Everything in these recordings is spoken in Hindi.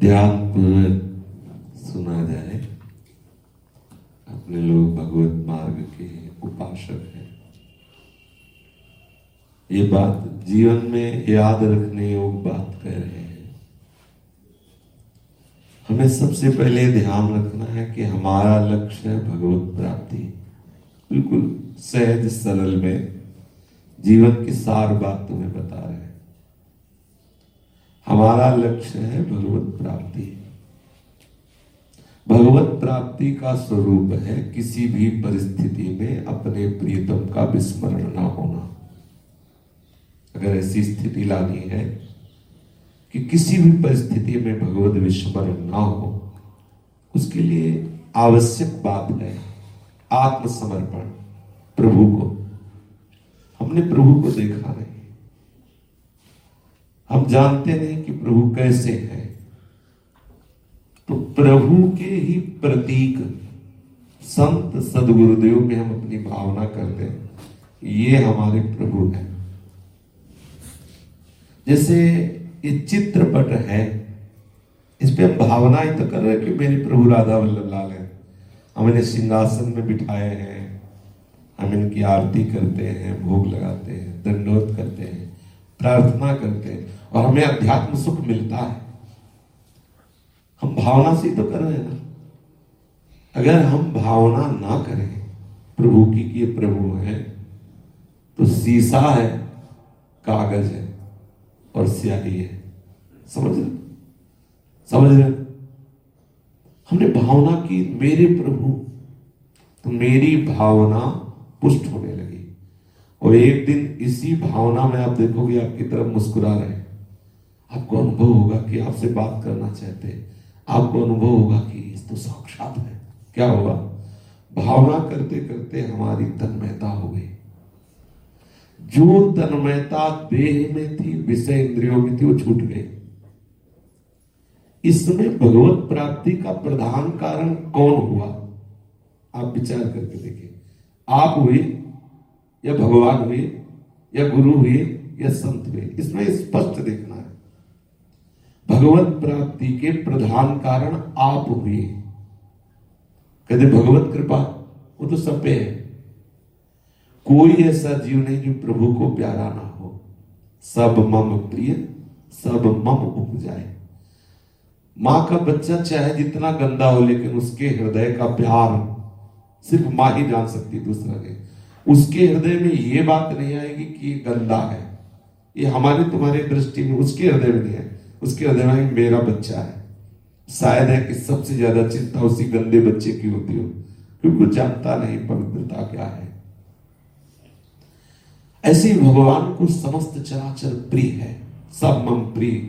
ध्यान पूर्वक सुना जाए। अपने लोग भगवत मार्ग के उपासक हैं। ये बात जीवन में याद रखने योग बात कह रहे हैं। हमें सबसे पहले ध्यान रखना है कि हमारा लक्ष्य है भगवत प्राप्ति। बिल्कुल सहज सरल में जीवन की सार बात तुम्हें बता रहे हैं। हमारा लक्ष्य है भगवत प्राप्ति। भगवत प्राप्ति का स्वरूप है किसी भी परिस्थिति में अपने प्रियतम का विस्मरण ना होना। अगर ऐसी स्थिति लानी है कि किसी भी परिस्थिति में भगवत विस्मरण ना हो, उसके लिए आवश्यक बात है आत्मसमर्पण, प्रभु को। हमने प्रभु को देखा नहीं। हम जानते नहीं कि प्रभु कैसे हैं। तो प्रभु के ही प्रतीक संत सदगुरुदेव में हम अपनी भावना करते हैं ये हमारे प्रभु है। जैसे ये चित्रपट है, इस पे हम भावना ही तो कर रहे हैं कि मेरे प्रभु राधा वल्लभ लाल है। हम इन्हें सिंहासन में बिठाए हैं, हम इनकी आरती करते हैं, भोग लगाते हैं दंडोत प्रार्थना करते हैं और हमें अध्यात्म सुख मिलता है। हम भावना से तो कर रहे हैं ना। अगर हम भावना ना करें, प्रभु की ये प्रभु है तो सीसा है, कागज़ है और स्याही है। समझ रहे समझ रहे हमने भावना की मेरे प्रभु तो मेरी भावना पुष्ट होने लगी। और एक दिन इसी भावना में आप देखोगे, आपकी तरफ़ मुस्कुरा रहे आपको अनुभव होगा कि आपसे बात करना चाहते आपको अनुभव होगा कि इस तो साक्षात है। क्या होगा भावना करते करते हमारी तन्मयता हो गई। जो तन्मयता देह में थी, विषय इंद्रियों में थी, वो छूट गई। इसमें भगवत प्राप्ति का प्रधान कारण कौन हुआ? आप विचार करके देखिए। आप हुए या भगवान हुए, या गुरु हुए, या संत हुए। इसमें स्पष्ट देखना है। भगवत प्राप्ति के प्रधान कारण आप हुए। कहते भगवत कृपा, वो तो सब पे है। कोई ऐसा जीव नहीं जो प्रभु को प्यारा ना हो। सब मम प्रिय, सब मम उपजाए। माँ का बच्चा चाहे जितना गंदा हो, लेकिन उसके हृदय का प्यार सिर्फ़ माँ ही जान सकती, दूसरा नहीं। उसके हृदय में ये बात नहीं आएगी कि ये गंदा है। ये हमारे तुम्हारे दृष्टि में उसके हृदय में नहीं है। उसके हृदय में मेरा बच्चा है। शायद है कि सबसे ज़्यादा चिंता उसी गंदे बच्चे की होती हो, क्योंकि वो जानता नहीं पवित्रता क्या है। ऐसे भगवान को समस्त चराचर प्रिय है। सब मम प्रिय,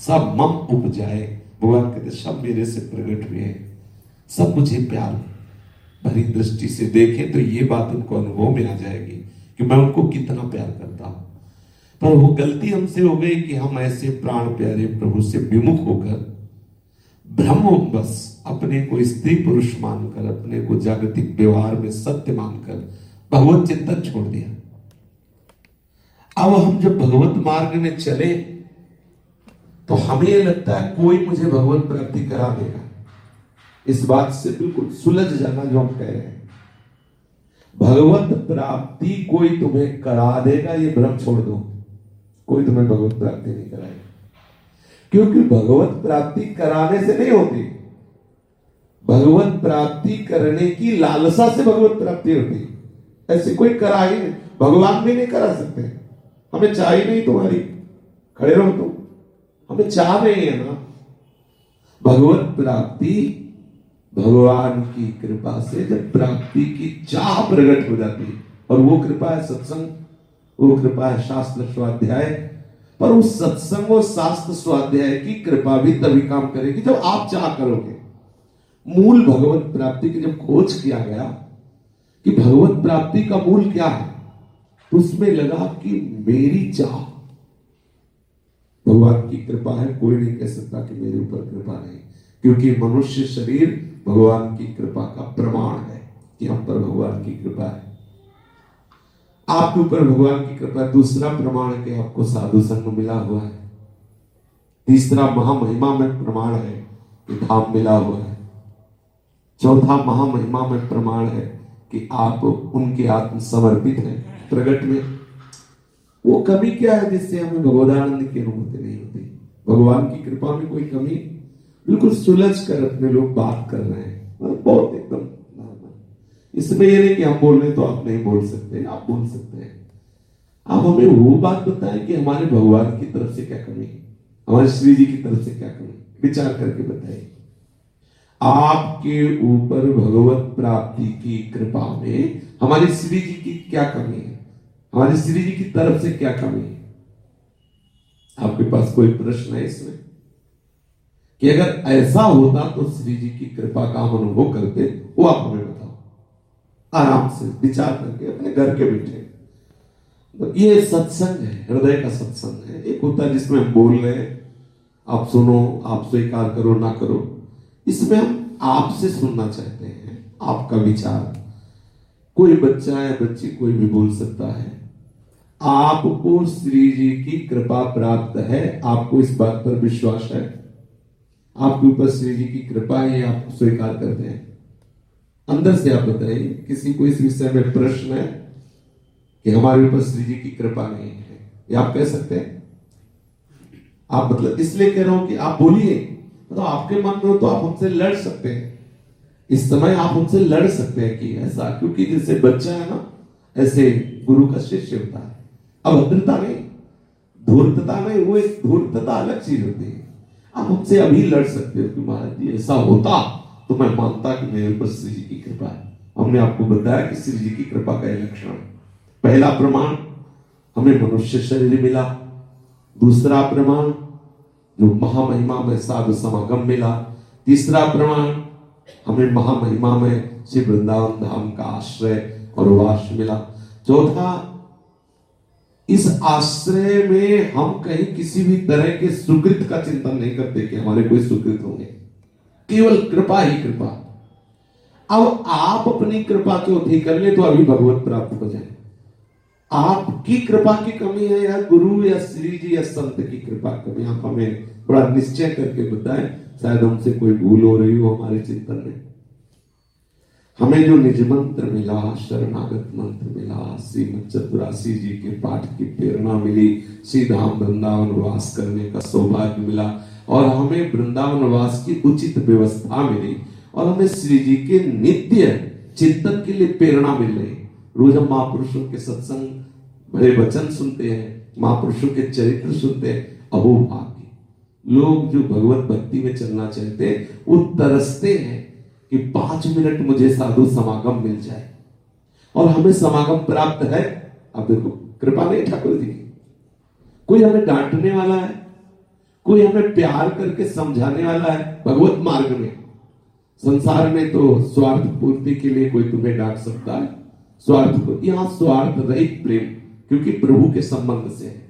सब मम उपजाए। भगवान कहते, सब मेरे से प्रकट हुए हैं। सब मुझे प्यार भरी दृष्टि से देखें तो ये बात उनको अनुभव में आ जाएगी कि मैं उनको कितना प्यार करता हूँ। पर वो गलती हमसे हो गई कि हम ऐसे प्राण प्यारे प्रभु से विमुख होकर ब्रह्म बस अपने को स्त्री पुरुष मानकर, अपने को जागतिक व्यवहार में सत्य मानकर भगवत चिंतन छोड़ दिया। अब हम जब भगवत मार्ग में चले तो हमें लगता है कोई मुझे भगवत प्राप्ति करा देगा। इस बात से बिल्कुल सुलझ जाना जो हम कह रहे हैं। भगवत प्राप्ति कोई तुम्हें करा देगा, ये भ्रम छोड़ दो। कोई तुम्हें भगवत प्राप्ति नहीं कराएगा। क्योंकि भगवत प्राप्ति कराने से नहीं होती। भगवत प्राप्ति करने की लालसा से भगवत प्राप्ति होती। ऐसे कोई करा ही नहीं। भगवान भी नहीं करा सकते। हमें चाह ही नहीं तुम्हारी। खड़े रहो तुम। हमें चाह नहीं है ना। भगवत प्राप्ति भगवान की कृपा से जब प्राप्ति की चाह प्रकट हो जाती है, और वो कृपा है सत्संग, वो कृपा है शास्त्र स्वाध्याय, पर उस सत्संग और शास्त्र स्वाध्याय की कृपा भी तभी काम करेगी जब आप चाह करोगे। मूल भगवत प्राप्ति की जब खोज किया गया कि भगवत प्राप्ति का मूल क्या है तो उसमें लगा कि मेरी चाह, भगवान की कृपा है, कोई नहीं कह सकता कि मेरे ऊपर कृपा नहीं, क्योंकि मनुष्य शरीर भगवान की कृपा का प्रमाण है कि हम पर भगवान की कृपा है। आपके ऊपर भगवान की कृपा दूसरा प्रमाण है कि आपको साधु संग मिला हुआ है। तीसरा महामहिमा में प्रमाण है कि धाम मिला हुआ है। चौथा महामहिमा में प्रमाण है कि आप उनके आत्म समर्पित हैं प्रगट में। वो कमी क्या है जिससे हमें भगवदानंद की अनुभूति नहीं होती? भगवान की कृपा में कोई कमी बिल्कुल सुलझ कर अपने लोग बात कर रहे हैं। बहुत एकदम इसमें ये नहीं कि हम बोल रहे तो आप नहीं बोल सकते, आप बोल सकते हैं। आप हमें वो बात बताएँ कि हमारे भगवान की तरफ़ से क्या कमी हमारे श्री जी की तरफ़ से क्या कमी विचार करके बताइए आपके ऊपर भगवत प्राप्ति की कृपा में हमारे श्री जी की क्या कमी है? हमारे श्री जी की तरफ़ से क्या कमी है? आपके पास कोई प्रश्न है इसमें? कि अगर ऐसा होता तो श्री जी की कृपा का हम अनुभव करते, वो आप हमें बताओ। आराम से विचार करके अपने घर के बैठे। तो ये सत्संग है, हृदय का सत्संग है। एक होता है जिसमें हम बोल रहे हैं, आप सुनो, आप स्वीकार करो, ना करो। इसमें हम आपसे सुनना चाहते हैं, आपका विचार। कोई बच्चा है बच्ची कोई भी बोल सकता है, आपको श्री जी की कृपा प्राप्त है, आपको इस बात पर विश्वास है। आपके ऊपर श्री जी की कृपा है आप स्वीकार करते हैं। अंदर से आप बताइए, किसी को इस विषय में प्रश्न है कि हमारे ऊपर श्री जी की कृपा नहीं है? ये आप कह सकते हैं? आप मतलब इसलिए कह रहा हूँ कि आप बोलिए। तो आपके मन में हो तो आप हमसे लड़ सकते हैं। इस समय आप हमसे लड़ सकते हैं कि ऐसा, क्योंकि जैसे बच्चा है ना, ऐसे गुरु का शिष्य होता है। अभद्रता नहीं, धूर्तता नहीं, वो एक धूर्तता अलग चीज़ होती है। आप हमसे अभी लड़ सकते हो कि महाराज जी, ऐसा होता तो मैं मानता कि मेरे ऊपर श्री जी की कृपा है। हमने आपको बताया कि श्री जी की कृपा का लक्षण पहला प्रमाण, हमें मनुष्य शरीर मिला। दूसरा प्रमाण, जो महामहिमा में साधु समागम मिला। तीसरा प्रमाण, हमें महामहिमा में श्री वृंदावन धाम का आश्रय और वास मिला। चौथा इस आश्रय में हम कहीं किसी भी तरह के सुकृत का चिंतन नहीं करते कि हमारे कोई सुकृत होंगे। केवल कृपा ही कृपा। अब आप अपनी कृपा के अधिक कर ले तो अभी भगवत प्राप्त हो जाए। आपकी कृपा की कमी है या गुरु या श्री जी या संत की कृपा कमी, आप हमें बड़ा निश्चय करके बताएँ। शायद हमसे कोई भूल हो रही हो हमारे चिंतन में। हमें जो निज मंत्र मिला, शरणागत मंत्र मिला, श्रीमद चतुरासी जी के पाठ की प्रेरणा मिली श्री धाम वृंदावन वास करने का सौभाग्य मिला और हमें वृंदावन वास की उचित व्यवस्था मिली और हमें श्री जी के नित्य चिंतन के लिए प्रेरणा मिल रही। रोज हम महापुरुषों के सत्संग भरे वचन सुनते हैं, महापुरुषों के चरित्र सुनते हैं, अहो भाग्य। लोग जो भगवत भक्ति में चलना चाहते हैं, वो तरसते हैं। कि पाँच मिनट मुझे साधु समागम मिल जाए। और हमें समागम प्राप्त है। अब देखो, कृपा नहीं ठाकुर जी कोई हमें डांटने वाला है? कोई हमें प्यार करके समझाने वाला है? भगवत मार्ग में। संसार में तो स्वार्थ पूर्ति के लिए कोई तुम्हें डांट सकता है? स्वार्थ को यहाँ स्वार्थ रहित प्रेम, क्योंकि प्रभु के संबंध से है।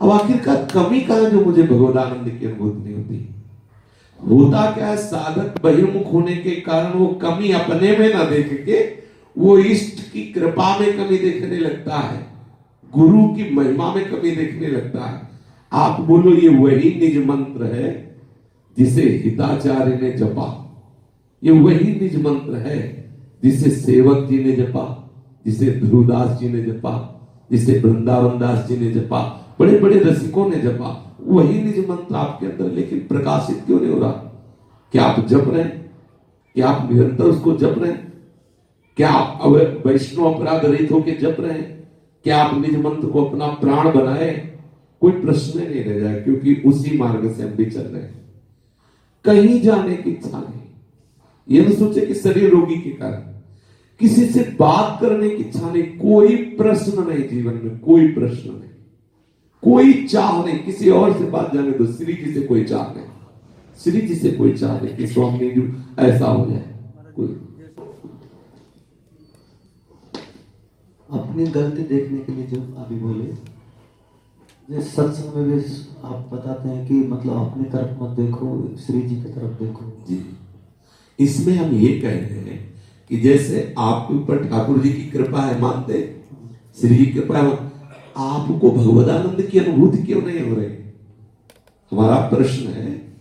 अब आखिरकार कमी कहा जो मुझे भगवदानंद की अनुभूति नहीं होती? होता क्या है? साधक बहिर्मुख होने के कारण वो कमी अपने में ना देख के वो इष्ट की कृपा में कमी देखने लगता है, गुरु की महिमा में कमी देखने लगता है। आप बोलो, ये वही निज मंत्र है जिसे हिताचार्य ने जपा। ये वही निज मंत्र है जिसे सेवक जी ने जपा, जिसे ध्रुवदास जी ने जपा, जिसे वृंदावन दास जी ने जपा बड़े बड़े रसिकों ने जपा। वही निज मंत्र आपके अंदर, लेकिन प्रकाशित क्यों नहीं हो रहा? क्या आप जप रहे हैं? क्या आप निरंतर उसको जप रहे हैं? क्या आप वैष्णव अपराध रहित होकर जप रहे हैं? क्या आप निज मंत्र को अपना प्राण बनाए? कोई प्रश्न नहीं रह जाए, क्योंकि उसी मार्ग से हम भी चल रहे हैं। कहीं जाने की इच्छा नहीं। ये नहीं सोचे कि शरीर रोगी के कारण। किसी से बात करने की इच्छा नहीं, कोई प्रश्न नहीं जीवन में, कोई प्रश्न नहीं। कोई चाह नहीं किसी और से बात जाने दो श्री जी से कोई चाह नहीं। श्री जी से कोई चाह नहीं कि स्वामी जी ऐसा हो जाए। कोई। अपनी गलती देखने के लिए जो अभी बोले जैसे सत्संग में भी आप बताते हैं कि मतलब अपने तरफ़ मत देखो श्री जी की तरफ़ देखो। जी। इसमें हम ये कह रहे हैं कि जैसे आपके ऊपर ठाकुर जी की कृपा है मानते श्री जी की कृपा है आपको भगवदानंद की अनुभूति क्यों नहीं हो रही? हमारा प्रश्न है,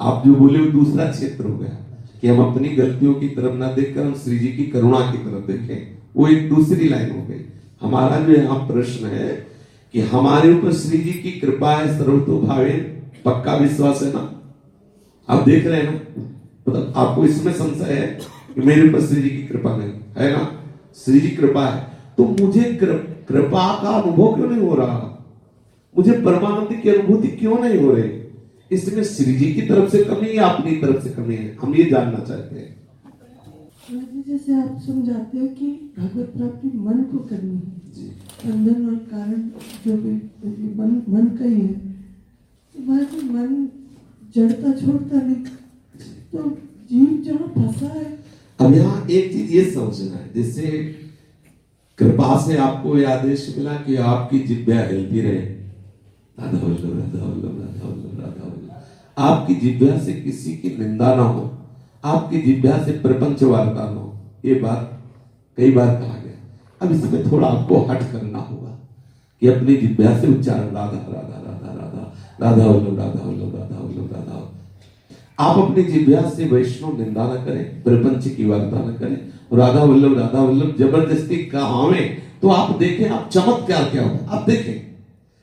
आप जो बोले वो दूसरा क्षेत्र हो गया। कि हम अपनी गलतियों की तरफ़ ना देखकर, हम श्री जी की करुणा की तरफ़ देखें, वो एक दूसरी लाइन हो गई। हमारा जो यहाँ प्रश्न है कि हमारे ऊपर श्री जी की कृपा है, सर्वतो भावे, पक्का विश्वास है ना? आप देख रहे हैं ना? मतलब आपको इसमें संशय है कि मेरे ऊपर श्री जी की कृपा नहीं, है ना? श्री जी कृपा है। तो मुझे कृपा का अनुभव क्यों नहीं हो रहा? मुझे परमानंद की अनुभूति क्यों नहीं हो रही? इसमें श्री जी की तरफ़ से कमी या अपनी तरफ़ से कमी है? हम ये जानना चाहते हैं। जैसे आप समझाते हो कि भगवत प्राप्ति मन को करनी है। बंधन और कारण जो भी मन मन का ही है। तो मन जड़ता छोड़ता नहीं। तो जीव जहाँ फंसा है। अब यहाँ एक चीज़ ये समझना है जैसे कृपा से आपको यह आदेश मिला कि आपकी जिब्या हिलती रहे। राधा आपकी जिब्या से किसी की निंदा ना हो। आपकी जिब्या से प्रपंच वार्ता ना हो। ये बात कई बार कहा गया। अब इसमें थोड़ा आपको हट करना होगा कि अपनी जिब्या से उच्चारण, राधा राधा राधा राधा राधा वल्लभ राधा वल्लभ राधा वल्लभ, राधा आप अपनी जिब्या से वैष्णव निंदा ना करें, प्रपंच की वार्ता न करें। राधा वल्लभ राधा वल्लभ ज़बरदस्ती कहावे तो आप देखें, आप चमत्कार क्या होगा आप देखें,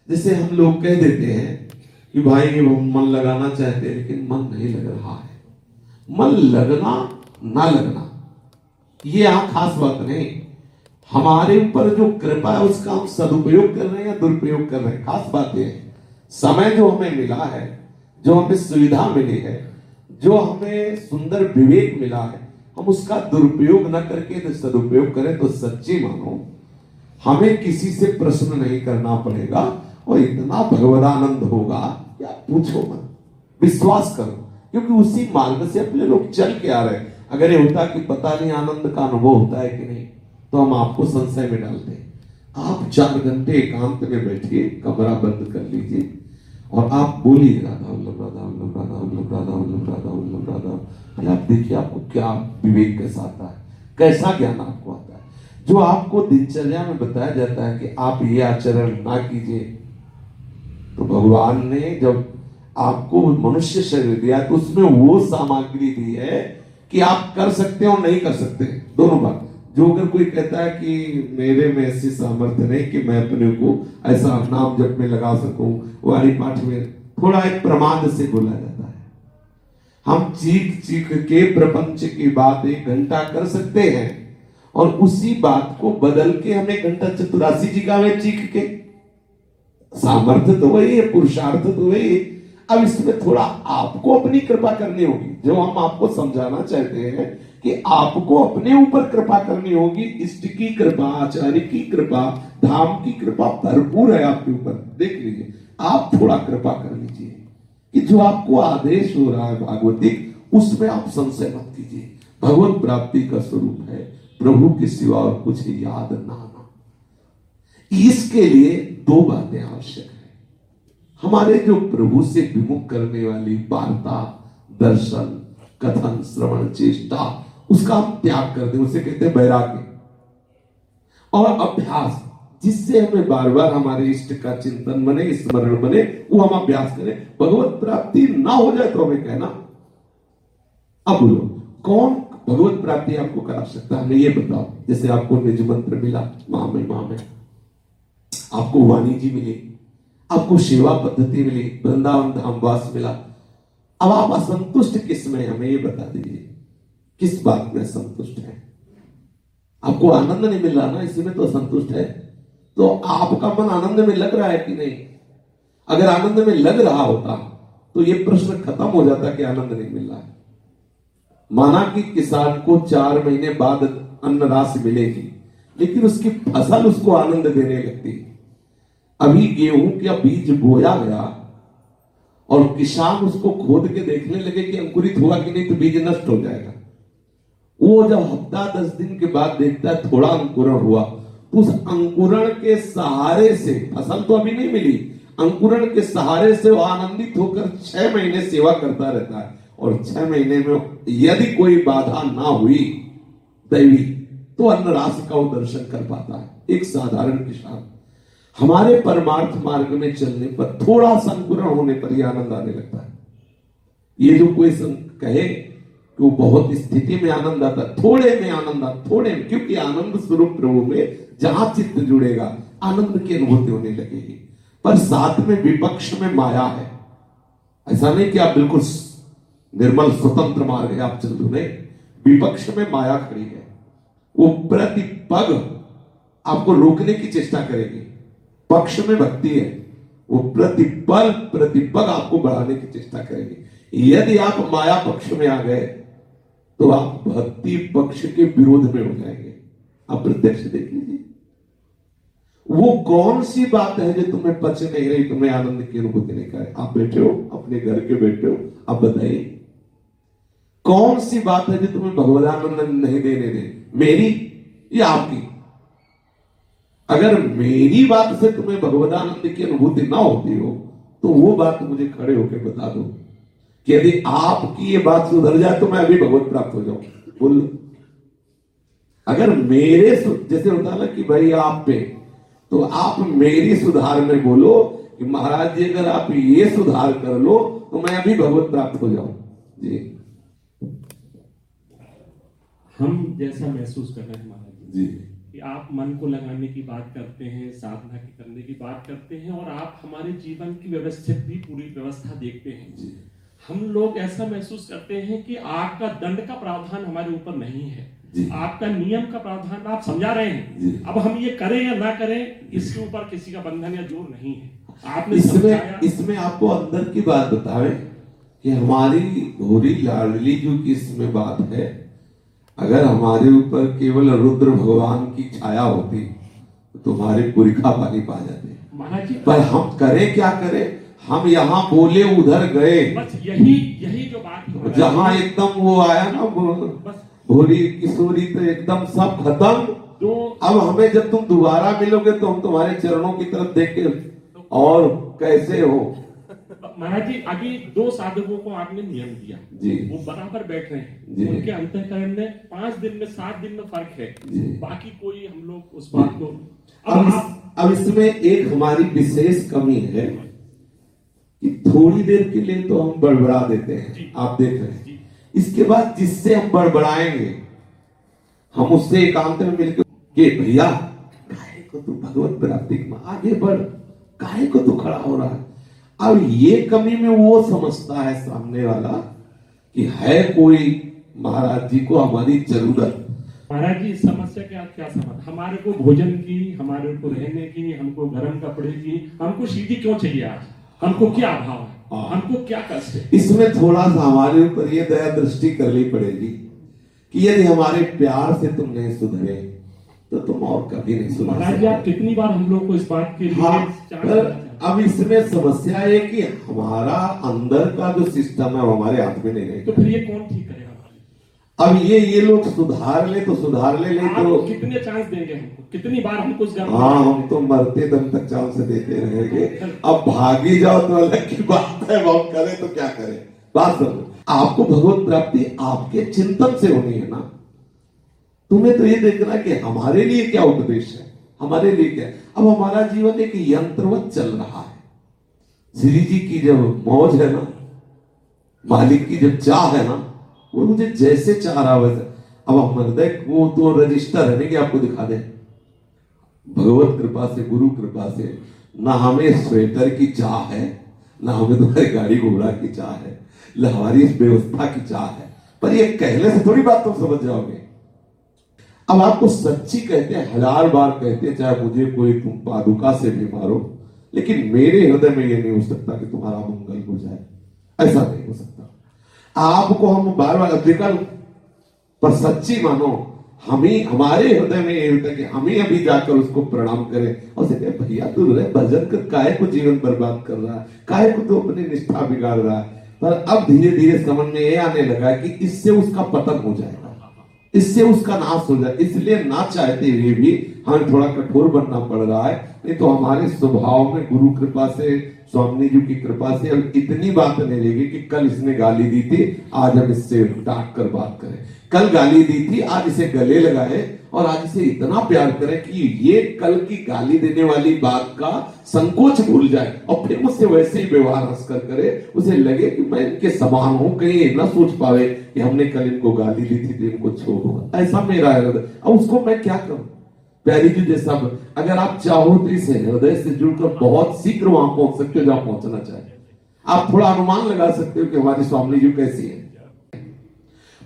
जैसे हम लोग कह देते हैं कि भाई, हम मन लगाना चाहते हैं, लेकिन मन नहीं लग रहा है। मन लगना ना लगना, ये यहाँ खास बात नहीं। हमारे ऊपर जो कृपा है, उसका हम सदुपयोग कर रहे हैं या दुरुपयोग कर रहे हैं? खास बात यह है। समय जो हमें मिला है, जो हमें सुविधा मिली है, जो हमें सुंदर विवेक मिला है हम उसका दुरुपयोग न करके सदुपयोग करें तो सच्ची मानो, हमें किसी से प्रश्न नहीं करना पड़ेगा और इतना भगवदानंद होगा या पूछो मत। विश्वास करो, क्योंकि उसी मार्ग से अपने लोग चल के आ रहे हैं। अगर ये होता कि पता नहीं आनंद का अनुभव होता है कि नहीं तो हम आपको संशय में डालते आप चार घंटे एकांत में बैठिए, कमरा बंद कर लीजिए और आप बोलिए, राधा वल्लभ राधा वल्लभ राधा वल्लभ राधा वल्लभ, राधा आप देखिए आपको क्या विवेक कैसा आता है? कैसा ज्ञान आपको आता है? जो आपको दिनचर्या में बताया जाता है कि आप ये आचरण ना कीजिए। तो भगवान ने जब आपको मनुष्य शरीर दिया तो उसमें वो सामग्री दी है कि आप कर सकते हो, नहीं कर सकते। दोनों बात। जो अगर कोई कहता है कि मेरे में ऐसी सामर्थ्य नहीं कि मैं अपने को ऐसा नाम जब में लगा सकूँ वाली पाठ में थोड़ा एक प्रमाद से बोला जाता है। हम चीख चीख के प्रपंच की बात एक घंटा कर सकते हैं और उसी बात को बदल के हम एक घंटा चतुरासी जी का चीख के। सामर्थ्य तो वही है, पुरुषार्थ तो वही है। अब इसमें थोड़ा आपको अपनी कृपा करनी होगी। जो हम आपको समझाना चाहते हैं कि आपको अपने ऊपर कृपा करनी होगी। इष्ट की कृपा, आचार्य की कृपा, धाम की कृपा भरपूर है आपके ऊपर। देख लीजिए, आप थोड़ा कृपा कर लीजिए। कि जो आपको आदेश हो रहा है भागवतिक उसमें आप संशय मत कीजिए। भगवत प्राप्ति का स्वरूप है, प्रभु के सिवा और कुछ याद ना आना। इसके लिए दो बातें आवश्यक है। हमारे जो प्रभु से विमुख करने वाली वार्ता, दर्शन, कथन, श्रवण, चेष्टा, उसका हम त्याग कर दें, उसे कहते हैं बैराग्य और अभ्यास। जिससे हमें बार बार हमारे इष्ट का चिंतन बने, स्मरण बने, वो हम अभ्यास करें। भगवत प्राप्ति ना हो जाए तो हमें कहना, अब बोलो, कौन भगवत प्राप्ति आपको करा सकता है? हमें ये बताओ, जैसे आपको निज मंत्र मिला माँ में माँ में आपको वाणी जी मिली, आपको सेवा पद्धति मिली, वृंदावन धाम वास मिला। अब आप असंतुष्ट किसमें हमें ये बता दीजिए, किस बात में संतुष्ट है? आपको आनंद नहीं मिल रहा ना? इसी में तो संतुष्ट है। तो आपका मन आनंद में लग रहा है कि नहीं? अगर आनंद में लग रहा होता तो ये प्रश्न खत्म हो जाता कि आनंद नहीं मिल रहा है। माना कि किसान को चार महीने बाद अन्न राशि मिलेगी, लेकिन उसकी फ़सल उसको आनंद देने लगती अभी गेहूँ का बीज बोया गया, और किसान उसको खोद के देखने लगे कि अंकुरित हुआ कि नहीं तो बीज नष्ट हो जाएगा। वो जब हफ़्ता दस दिन के बाद देखता है, थोड़ा अंकुरण हुआ उस अंकुरण के सहारे से, फ़सल तो अभी नहीं मिली, अंकुरण के सहारे से वो आनंदित होकर छह महीने सेवा करता रहता है। और छह महीने में यदि कोई बाधा ना हुई दैवी तो अन्न राशि का वो दर्शन कर पाता है। एक साधारण किसान, हमारे परमार्थ मार्ग में चलने पर थोड़ा संकुरण होने पर ही आनंद आने लगता है। ये जो कोई कहे वो बहुत स्थिति में आनंद आता, थोड़े में आनंद आता, थोड़े में, क्योंकि आनंद स्वरूप प्रभु में जहाँ चित्त जुड़ेगा, आनंद की अनुभूति होने लगेगी। पर साथ में विपक्ष में माया है। ऐसा नहीं कि आप बिल्कुल निर्मल, स्वतंत्र मार्ग है, आप चल रहे विपक्ष में माया खड़ी है। वो प्रति पग आपको रोकने की चेष्टा करेगी। पक्ष में भक्ति है। वो प्रतिपल, प्रतिपग आपको बढ़ाने की चेष्टा करेगी। यदि आप माया पक्ष में आ गए तो आप भक्ति पक्ष के विरोध में हो जाएँगे। आप प्रत्यक्ष देख लीजिए। वो कौन सी बात है जो तुम्हें पच नहीं रही, तुम्हें आनंद की अनुभूति नहीं करे आप बैठे हो, अपने घर के बैठे हो, आप बताइए। कौन सी बात है जो तुम्हें भगवदानंद नहीं देने दे? मेरी या आपकी? अगर मेरी बात से तुम्हें भगवदानंद की अनुभूति ना होती हो तो वो बात मुझे खड़े होकर बता दो। यदि आपकी ये बात सुधर जाए तो मैं अभी भगवत प्राप्त हो जाऊँ। बोल। अगर मेरे जैसे होता ना कि भाई आप पे तो आप मेरी सुधार में बोलो कि महाराज जी अगर आप ये सुधार कर लो तो मैं अभी भगवत प्राप्त हो जाऊँ। जी। हम जैसा महसूस कर रहे हैं महाराज जी। कि आप मन को लगाने की बात करते हैं साधना की करने की बात करते हैं और आप हमारे जीवन की व्यवस्थित भी पूरी व्यवस्था देखते हैं। जी। हम लोग ऐसा महसूस करते हैं कि आपका दंड का प्रावधान हमारे ऊपर नहीं है। आपका नियम का प्रावधान आप समझा रहे हैं। अब हम ये करें या ना करें इसके ऊपर किसी का बंधन या ज़ोर नहीं है। आपने इसमें इसमें आपको अंदर की बात बतावे कि हमारी भोरी लाडली जो की इसमें बात है अगर हमारे ऊपर केवल रुद्र भगवान की छाया होती तो तुम्हारे पुरिखा पानी पा जाते। पर हम करें क्या करें? हम यहाँ बोले उधर गए। बस यही यही जो बात है जहाँ एकदम वो आया ना भोरी किशोरी तो एकदम सब खत्म। अब हमें जब तुम दोबारा मिलोगे तो हम तुम्हारे चरणों की तरफ़ देख। के और कैसे हो? महाराज जी अभी दो साधकों को आपने नियम दिया। जी। वो बराबर बैठ रहे हैं। उनके अंतकरण में पाँच दिन में सात दिन में फ़र्क है। बाकी कोई हम लोग उस बात को अब अब इस, अब इसमें एक हमारी विशेष कमी है। कि थोड़ी देर के लिए तो हम बड़बड़ा देते हैं। आप देख रहे हैं। इसके बाद जिससे हम बड़बड़ाएँगे हम उससे एकांत में मिलकर के भैया काहे को तू भगवत प्राप्ति में आगे बढ़ काहे को तू खड़ा हो रहा है। अब ये कमी में वो समझता है सामने वाला कि है कोई महाराज जी को हमारी ज़रूरत। महाराज जी इस समस्या क्या क्या समझ हमारे को भोजन की हमारे को रहने की हमको गर्म कपड़े की हमको सीधी क्यों चाहिए आज? हमको क्या अभाव है हाँ। हमको क्या कष्ट है इसमें थोड़ा सा हमारे ऊपर ये दया दृष्टि करनी पड़ेगी कि यदि हमारे प्यार से तुम नहीं सुधरे तो तुम और कभी नहीं सुधर आप कितनी बार हम लोग को इस बात के लिए हाँ पर? अब इसमें समस्या है कि हमारा अंदर का जो सिस्टम है वो हमारे हाथ में नहीं है तो फिर ये कौन ठीक करेगा अब ये ये लोग सुधार ले तो सुधार ले नहीं तो कितने चांस देंगे हमको? कितनी बार हमको हाँ हम तो मरते दम तक चांस देते रहेंगे। अब भागी जाओ तो अलग की बात है वो हम करें तो क्या करें? बात समझो। आपको भगवत प्राप्ति आपके चिंतन से होनी है ना? तुम्हें तो ये देखना कि हमारे लिए क्या उपदेश है हमारे लिए क्या? अब हमारा जीवन एक यंत्रवत चल रहा है। श्री जी की जब मौज है ना मालिक की जब चाह है ना वो मुझे जैसे चाह रहा वैसे। अब हम हृदय वो तो रजिस्टर है, नहीं कि आपको दिखा दे। भगवत कृपा से, गुरु कृपा से, ना हमें स्वेटर की चाह है, ना हमें तुम्हारी गाड़ी घोड़ा की चाह है, ना हमारी इस व्यवस्था की चाह है। पर ये कहने से थोड़ी बात तुम समझ जाओगे। अब आपको सच्ची कहते हैं, हज़ार बार कहते हैं, चाहे मुझे कोई तुम पादुका से भी मारो, लेकिन मेरे हृदय में ये नहीं हो सकता कि तुम्हारा मंगल हो जाए। ऐसा नहीं हो सकता। आपको हम बार बार अधिकार पर सच्ची मानो, हम ही हमारे हृदय में ये होता है कि हम ही अभी जाकर उसको प्रणाम करें। और उसे भैया, तू रहे भजन कर काहे को जीवन बर्बाद कर रहा है? काहे को तू अपनी निष्ठा बिगाड़ रहा है? पर अब धीरे धीरे समझ में ये आने लगा कि इससे उसका पतन हो जाएगा। इससे उसका नाश हो जाए इसलिए ना चाहते हुए भी हमें थोड़ा कठोर बनना पड़ रहा है। नहीं तो हमारे स्वभाव में गुरु कृपा से स्वामी जी की कृपा से अब इतनी बात नहीं रहेगी कि कल इसने गाली दी थी, आज हम इससे डांट कर बात करें। कल गाली दी थी, आज इसे गले लगाए और आज इसे इतना प्यार करें कि ये कल की गाली देने वाली बात का संकोच भूल जाए और फिर मुझसे वैसे ही व्यवहार हंसकर करे। उसे लगे कि मैं इनके समान हूँ, कहीं ना सोच पावे कि हमने कल इनको गाली दी थी इनको छोड़ूँगा ऐसा मेरा अब उसको मैं क्या करूँ? जी जैसा अगर आप चाहो तो इस हृदय से जुड़कर बहुत शीघ्र वहाँ पहुँच सकते हो जहाँ पहुँचना चाहे। आप थोड़ा अनुमान लगा सकते हो कि हमारी स्वामी जी कैसी है।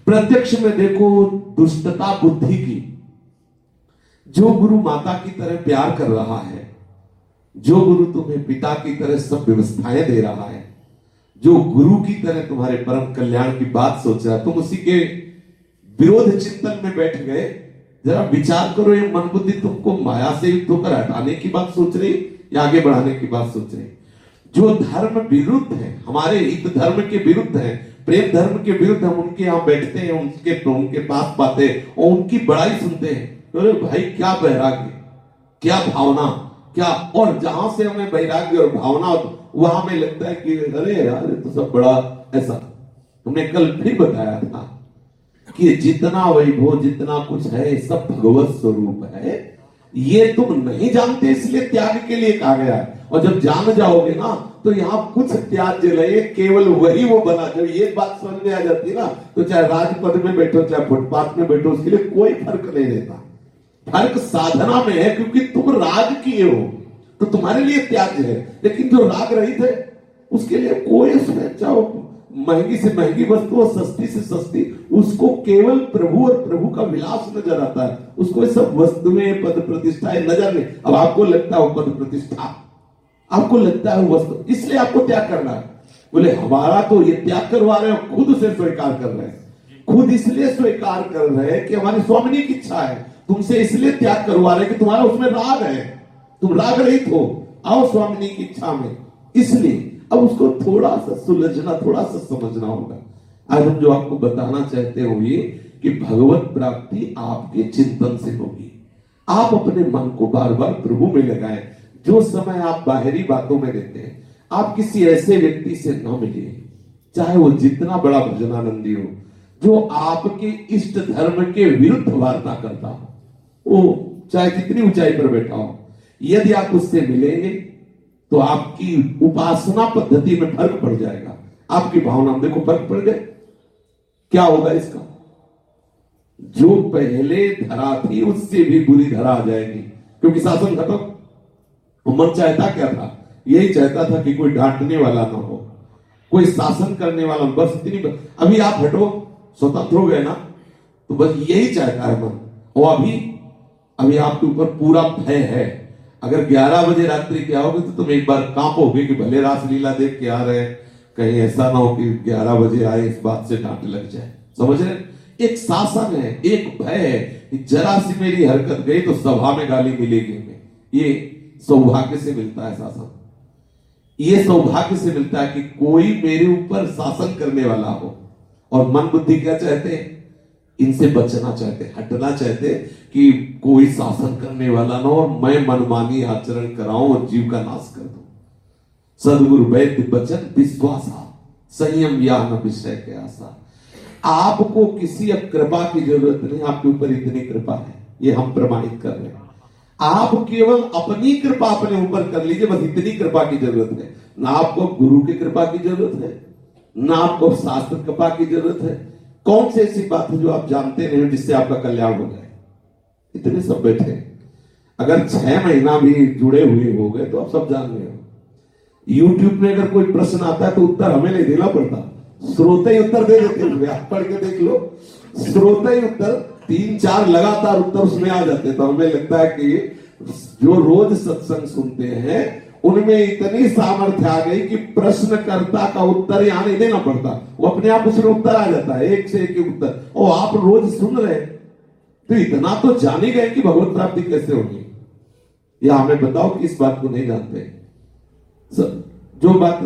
प्रत्यक्ष में देखो दुष्टता बुद्धि की। जो गुरु माता की तरह प्यार कर रहा है, जो गुरु तुम्हें पिता की तरह सब व्यवस्थाएँ दे रहा है, जो गुरु की तरह तुम्हारे परम कल्याण की बात सोच रहा है, तुम उसी के विरोध चिंतन में बैठ गए जरा विचार करो, ये मन बुद्धि तुमको माया से युक्त होकर हटाने की बात सोच रही, या आगे बढ़ाने की बात सोच रही? जो धर्म विरुद्ध है, हमारे हित धर्म के विरुद्ध है, प्रेम धर्म के विरुद्ध हम उनके यहाँ बैठते हैं, उनके उनके पास पाते हैं और उनकी बड़ाई सुनते हैं। अरे भाई, क्या वैराग्य, क्या भावना, क्या और जहाँ से हमें वैराग्य और भावना, वहाँ में लगता है कि अरे यार तो सब बड़ा ऐसा। तुमने कल फिर बताया था कि जितना वैभव, जितना कुछ है, सब भगवत स्वरूप है। ये तुम नहीं जानते, इसलिए त्याग के लिए कहा गया है। और जब जान जाओगे ना तो यहाँ कुछ त्याग रहे केवल वही वो बना। जब ये बात समझ में आ जाती है ना तो चाहे राजपद में बैठो, चाहे फुटपाथ में बैठो, उसके लिए कोई फ़र्क नहीं रहता। फ़र्क साधना में है, क्योंकि तुम राग किए हो तो तुम्हारे लिए त्याग है। लेकिन जो राग रहित है, उसके लिए कोई चाहो महँगी से महँगी वस्तु और सस्ती से सस्ती, उसको केवल प्रभु और प्रभु का विलास नज़र आता है। उसको सब वस्तुएँ पद प्रतिष्ठा नज़र नहीं अब आपको लगता है पद प्रतिष्ठा। आपको लगता है वस्तु, इसलिए आपको त्याग करना है। बोले, हमारा तो ये त्याग करवा रहे हैं, खुद उसे स्वीकार कर रहे हैं। खुद इसलिए स्वीकार कर रहे हैं कि हमारी स्वामिनी की इच्छा है। तुमसे इसलिए त्याग करवा रहे हैं कि तुम्हारा उसमें राग है। तुम राग रहित हो। आओ स्वामिनी की इच्छा में। इसलिए अब उसको थोड़ा सा सुलझना, थोड़ा सा समझना होगा। आज हम जो आपको बताना चाहते हो ये कि भगवत प्राप्ति आपके चिंतन से होगी। आप अपने मन को बार बार प्रभु में लगाए। जो समय आप बाहरी बातों में देते हैं, आप किसी ऐसे व्यक्ति से न मिले चाहे वो जितना बड़ा भजनानंदी हो, जो आपके इष्ट धर्म के विरुद्ध वार्ता करता हो। वो चाहे जितनी ऊंचाई पर बैठा हो, यदि आप उससे मिलेंगे तो आपकी उपासना पद्धति में फ़र्क पड़ जाएगा। आपकी भावना देखो फ़र्क पड़ गए क्या होगा इसका? जो पहले धरा थी उससे भी बुरी धरा आ जाएगी। क्योंकि शासन खत्म। मन चाहता क्या था? यही चाहता था कि कोई डांटने वाला ना हो। कोई शासन करने वाला बस इतनी बस, अभी आप हटो। स्वतंत्र हो गए ना? तो बस यही चाहता है मन। और अभी अभी आपके ऊपर पूरा भय है। अगर 11 बजे रात्रि के आओगे तो तुम एक बार कांपोगे कि भले रासलीला देख के आ रहे कहीं ऐसा ना हो कि 11 बजे आए, इस बात से डांट लग जाए। समझ रहे एक शासन है, एक भय है कि जरा सी मेरी हरकत गई तो सभा में गाली मिलेगी हमें। ये सौभाग्य से मिलता है शासन। ये सौभाग्य से मिलता है कि कोई मेरे ऊपर शासन करने वाला हो। और मन बुद्धि क्या चाहते हैं? इनसे बचना चाहते, हटना चाहते कि कोई शासन करने वाला ना और मैं मनमानी आचरण कराऊं और जीव का नाश कर दू। सदगुरु वैद्य बचन विश्वास संयम या न विषय के आशा। आपको किसी अब कृपा की ज़रूरत नहीं, आपके ऊपर इतनी कृपा है, ये हम प्रमाणित कर रहे हैं। आप केवल अपनी कृपा अपने ऊपर कर लीजिए, बस इतनी कृपा की ज़रूरत है। ना आपको गुरु की कृपा की ज़रूरत है, ना आपको शास्त्र कृपा की ज़रूरत है कौन सी ऐसी बात है जो आप जानते नहीं हो जिससे आपका कल्याण हो जाए? इतने सब बैठे अगर छह महीना भी जुड़े हुए हो गए तो आप सब जान रहे हो। यूट्यूब में अगर कोई प्रश्न आता है तो उत्तर हमें नहीं देना पड़ता। श्रोते ही उत्तर दे देते हैं। आप पढ़ के देख लो। श्रोते ही उत्तर, तीन चार लगातार उत्तर उसमें आ जाते तो हमें लगता है कि जो रोज सत्संग सुनते हैं उनमें इतनी सामर्थ्य आ गई कि प्रश्नकर्ता का उत्तर यहाँ नहीं देना पड़ता। वो अपने आप उसमें उत्तर आ जाता है, एक से एक उत्तर। और आप रोज सुन रहे तो इतना तो जान ही गए कि भगवत प्राप्ति कैसे होगी? या हमें बताओ कि इस बात को नहीं जानते जो बात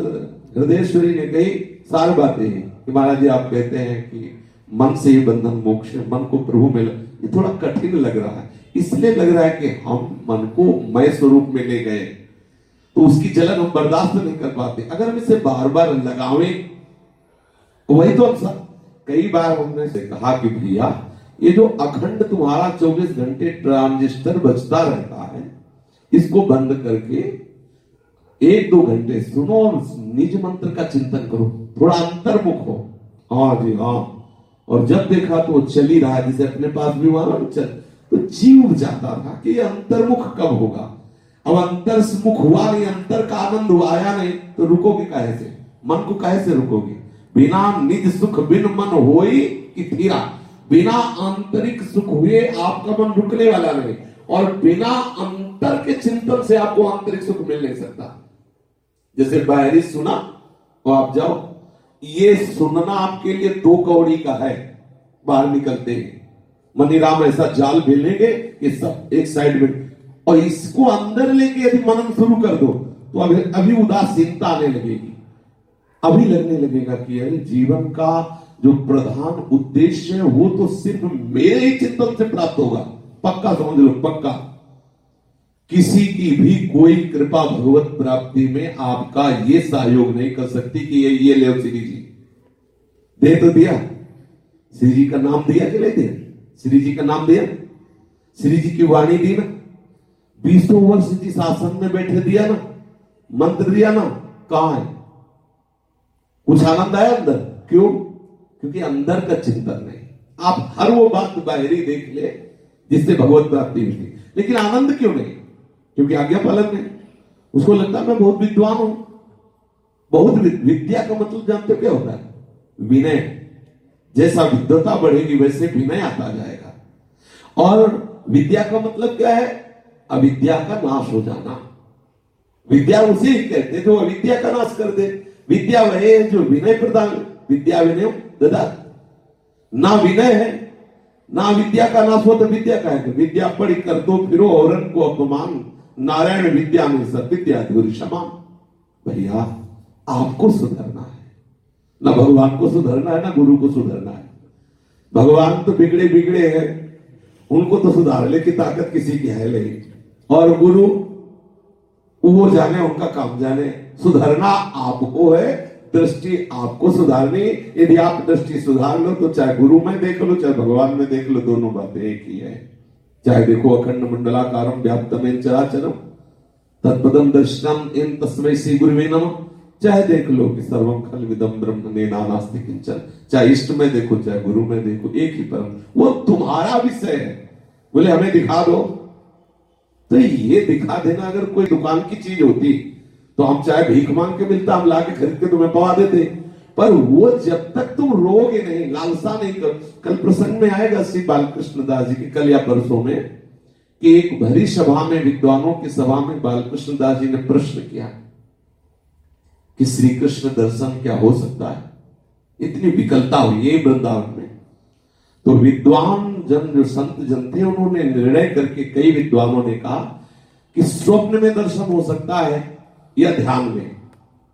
हृदयश्वरी ने कही, सारी बातें हैं। कि महाराज जी, आप कहते हैं कि मन से ही बंधन मोक्ष मन को प्रभु मिल। ये थोड़ा कठिन लग रहा है। इसलिए लग रहा है कि हम मन को मय स्वरूप में ले गए। तो उसकी जलन हम बर्दाश्त नहीं कर पाते। अगर हम इसे बार बार लगावे, वही तो हम कई बार हमने से कहा कि भैया, ये जो अखंड तुम्हारा 24 घंटे ट्रांजिस्टर बचता रहता है, इसको बंद करके एक दो घंटे सुनो और निज मंत्र का चिंतन करो। थोड़ा अंतर्मुख हो। हाँ जी हाँ। और जब देखा तो चल ही रहा जिसे अपने पास भी मानो चल। तो जीव जाता था कि ये अंतर्मुख कब होगा? अब अंतर मुख हुआ नहीं अंतर का आनंद आया नहीं तो रुकोगे कहे से? मन को कहे से रुकोगे? बिना निज सुख बिन मन होई बिना आंतरिक सुख हुए आपका मन रुकने वाला नहीं, और बिना अंतर के चिंतन से आपको आंतरिक सुख मिल नहीं सकता। जैसे बाहरी सुना तो आप जाओ। ये सुनना आपके लिए दो कौड़ी का है, बाहर निकलते हैं। मनीराम ऐसा जाल भेलेंगे कि सब एक साइड में और इसको अंदर लेके यदि मनन शुरू कर दो तो अभी अभी उदासीनता आने लगेगी। अभी लगने लगेगा कि अरे जीवन का जो प्रधान उद्देश्य है, वो तो सिर्फ़ मेरे ही चिंतन से प्राप्त होगा। पक्का समझ लो, पक्का। किसी की भी कोई कृपा भगवत प्राप्ति में आपका ये सहयोग नहीं कर सकती कि ये ये ले श्री जी दे तो दिया। श्री जी का नाम दिया कि नहीं दिया? श्री जी का नाम दिया? श्री जी की वाणी दी ना? बीसों वर्ष जिस आसन में बैठे दिया ना, मंत्र दिया ना, कहा है? कुछ आनंद आया अंदर? क्यों? क्योंकि अंदर का चिंतन नहीं। आप हर वो बात बाहरी देख ले, जिससे भगवत प्राप्ति हुई लेकिन आनंद क्यों नहीं? क्योंकि आज्ञा पालन नहीं। उसको लगता है मैं बहुत विद्वान हूँ। बहुत विद्या का मतलब जानते क्या होता है? विनय। जैसा विद्वता बढ़ेगी, वैसे विनय आता जाएगा। और विद्या का मतलब क्या है? अविद्या का नाश हो जाना। विद्या उसे कहते जो अविद्या का नाश कर दे। विद्या वह है जो विनय प्रदान विद्या विनय ददा। ना विनय है, ना विद्या का नाश हो तो विद्या का है। विद्या पढ़ी कर दो, फिरो और को अपमान। नारायण विद्या में सब विद्या समान भैया, आपको सुधरना है। ना भगवान को सुधरना है, ना गुरु को सुधरना है। भगवान तो बिगड़े बिगड़े हैं। उनको तो सुधारने की ताकत किसी की है नहीं। और गुरु, वो जाने, उनका काम जाने। सुधरना आपको है दृष्टि आपको सुधारनी। यदि आप दृष्टि सुधार लो तो चाहे गुरु में देख लो, चाहे भगवान में देख लो, दोनों बातें एक ही है। चाहे देखो अखंड व्याप्तम चराचरम तत्पदम दर्शनम इन तस्मय श्री गुरुवे नम। चाहे देख लो कि सर्वम खल विदम ब्रह्म ने नानास्ति किंचन चाहे इष्ट में देखो, चाहे गुरु में देखो, एक ही परम। वो तुम्हारा विषय है। बोले, हमें दिखा दो। तो ये दिखा देना अगर कोई दुकान की चीज़ होती तो हम चाहे भीख मांग के मिलता, हम लाके खरीद के तुम्हें पवा देते। पर वो जब तक तुम रोगे नहीं, लालसा नहीं कर, कल प्रसंग में आएगा श्री बालकृष्ण दास जी के कल या परसों में, कि एक भरी सभा में, विद्वानों की सभा में बालकृष्ण दास जी ने प्रश्न किया कि श्री कृष्ण दर्शन क्या हो सकता है? इतनी विकलता हुई वृंदावन में। तो विद्वान जन जो संत जन थे उन्होंने निर्णय करके कई विद्वानों ने कहा कि स्वप्न में दर्शन हो सकता है या ध्यान में।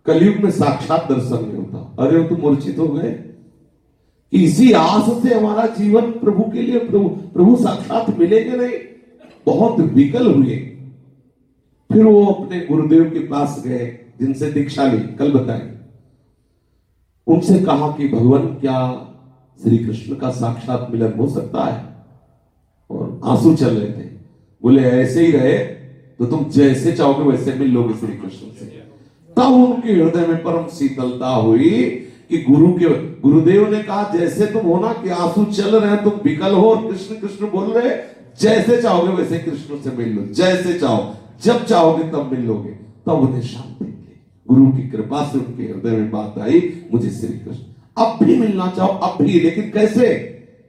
कलयुग में साक्षात दर्शन नहीं होता। अरे, वो तो मूर्छित हो गए। इसी आस से हमारा जीवन प्रभु के लिए, प्रभु प्रभु साक्षात मिलेंगे नहीं, बहुत विकल हुए। फिर वो अपने गुरुदेव के पास गए, जिनसे दीक्षा ली। कल बताए। उनसे कहा कि भगवान, क्या श्री कृष्ण का साक्षात मिलन हो सकता है। और आँसू चल रहे थे। बोले, ऐसे ही रहे तो तुम जैसे चाहोगे वैसे मिल लोगे श्री कृष्ण से। तब उनके हृदय में परम शीतलता हुई कि गुरु के, गुरुदेव ने कहा, जैसे तुम हो ना कि आँसू चल रहे हैं, तुम विकल हो और कृष्ण कृष्ण बोल रहे, जैसे चाहोगे वैसे कृष्ण से मिल लो, जैसे चाहो, जब चाहोगे तब मिल लोगे। तब उन्हें शांति गुरु की कृपा से उनके हृदय में बात आई, मुझे श्री कृष्ण अब भी मिलना चाहो, अब भी। लेकिन कैसे?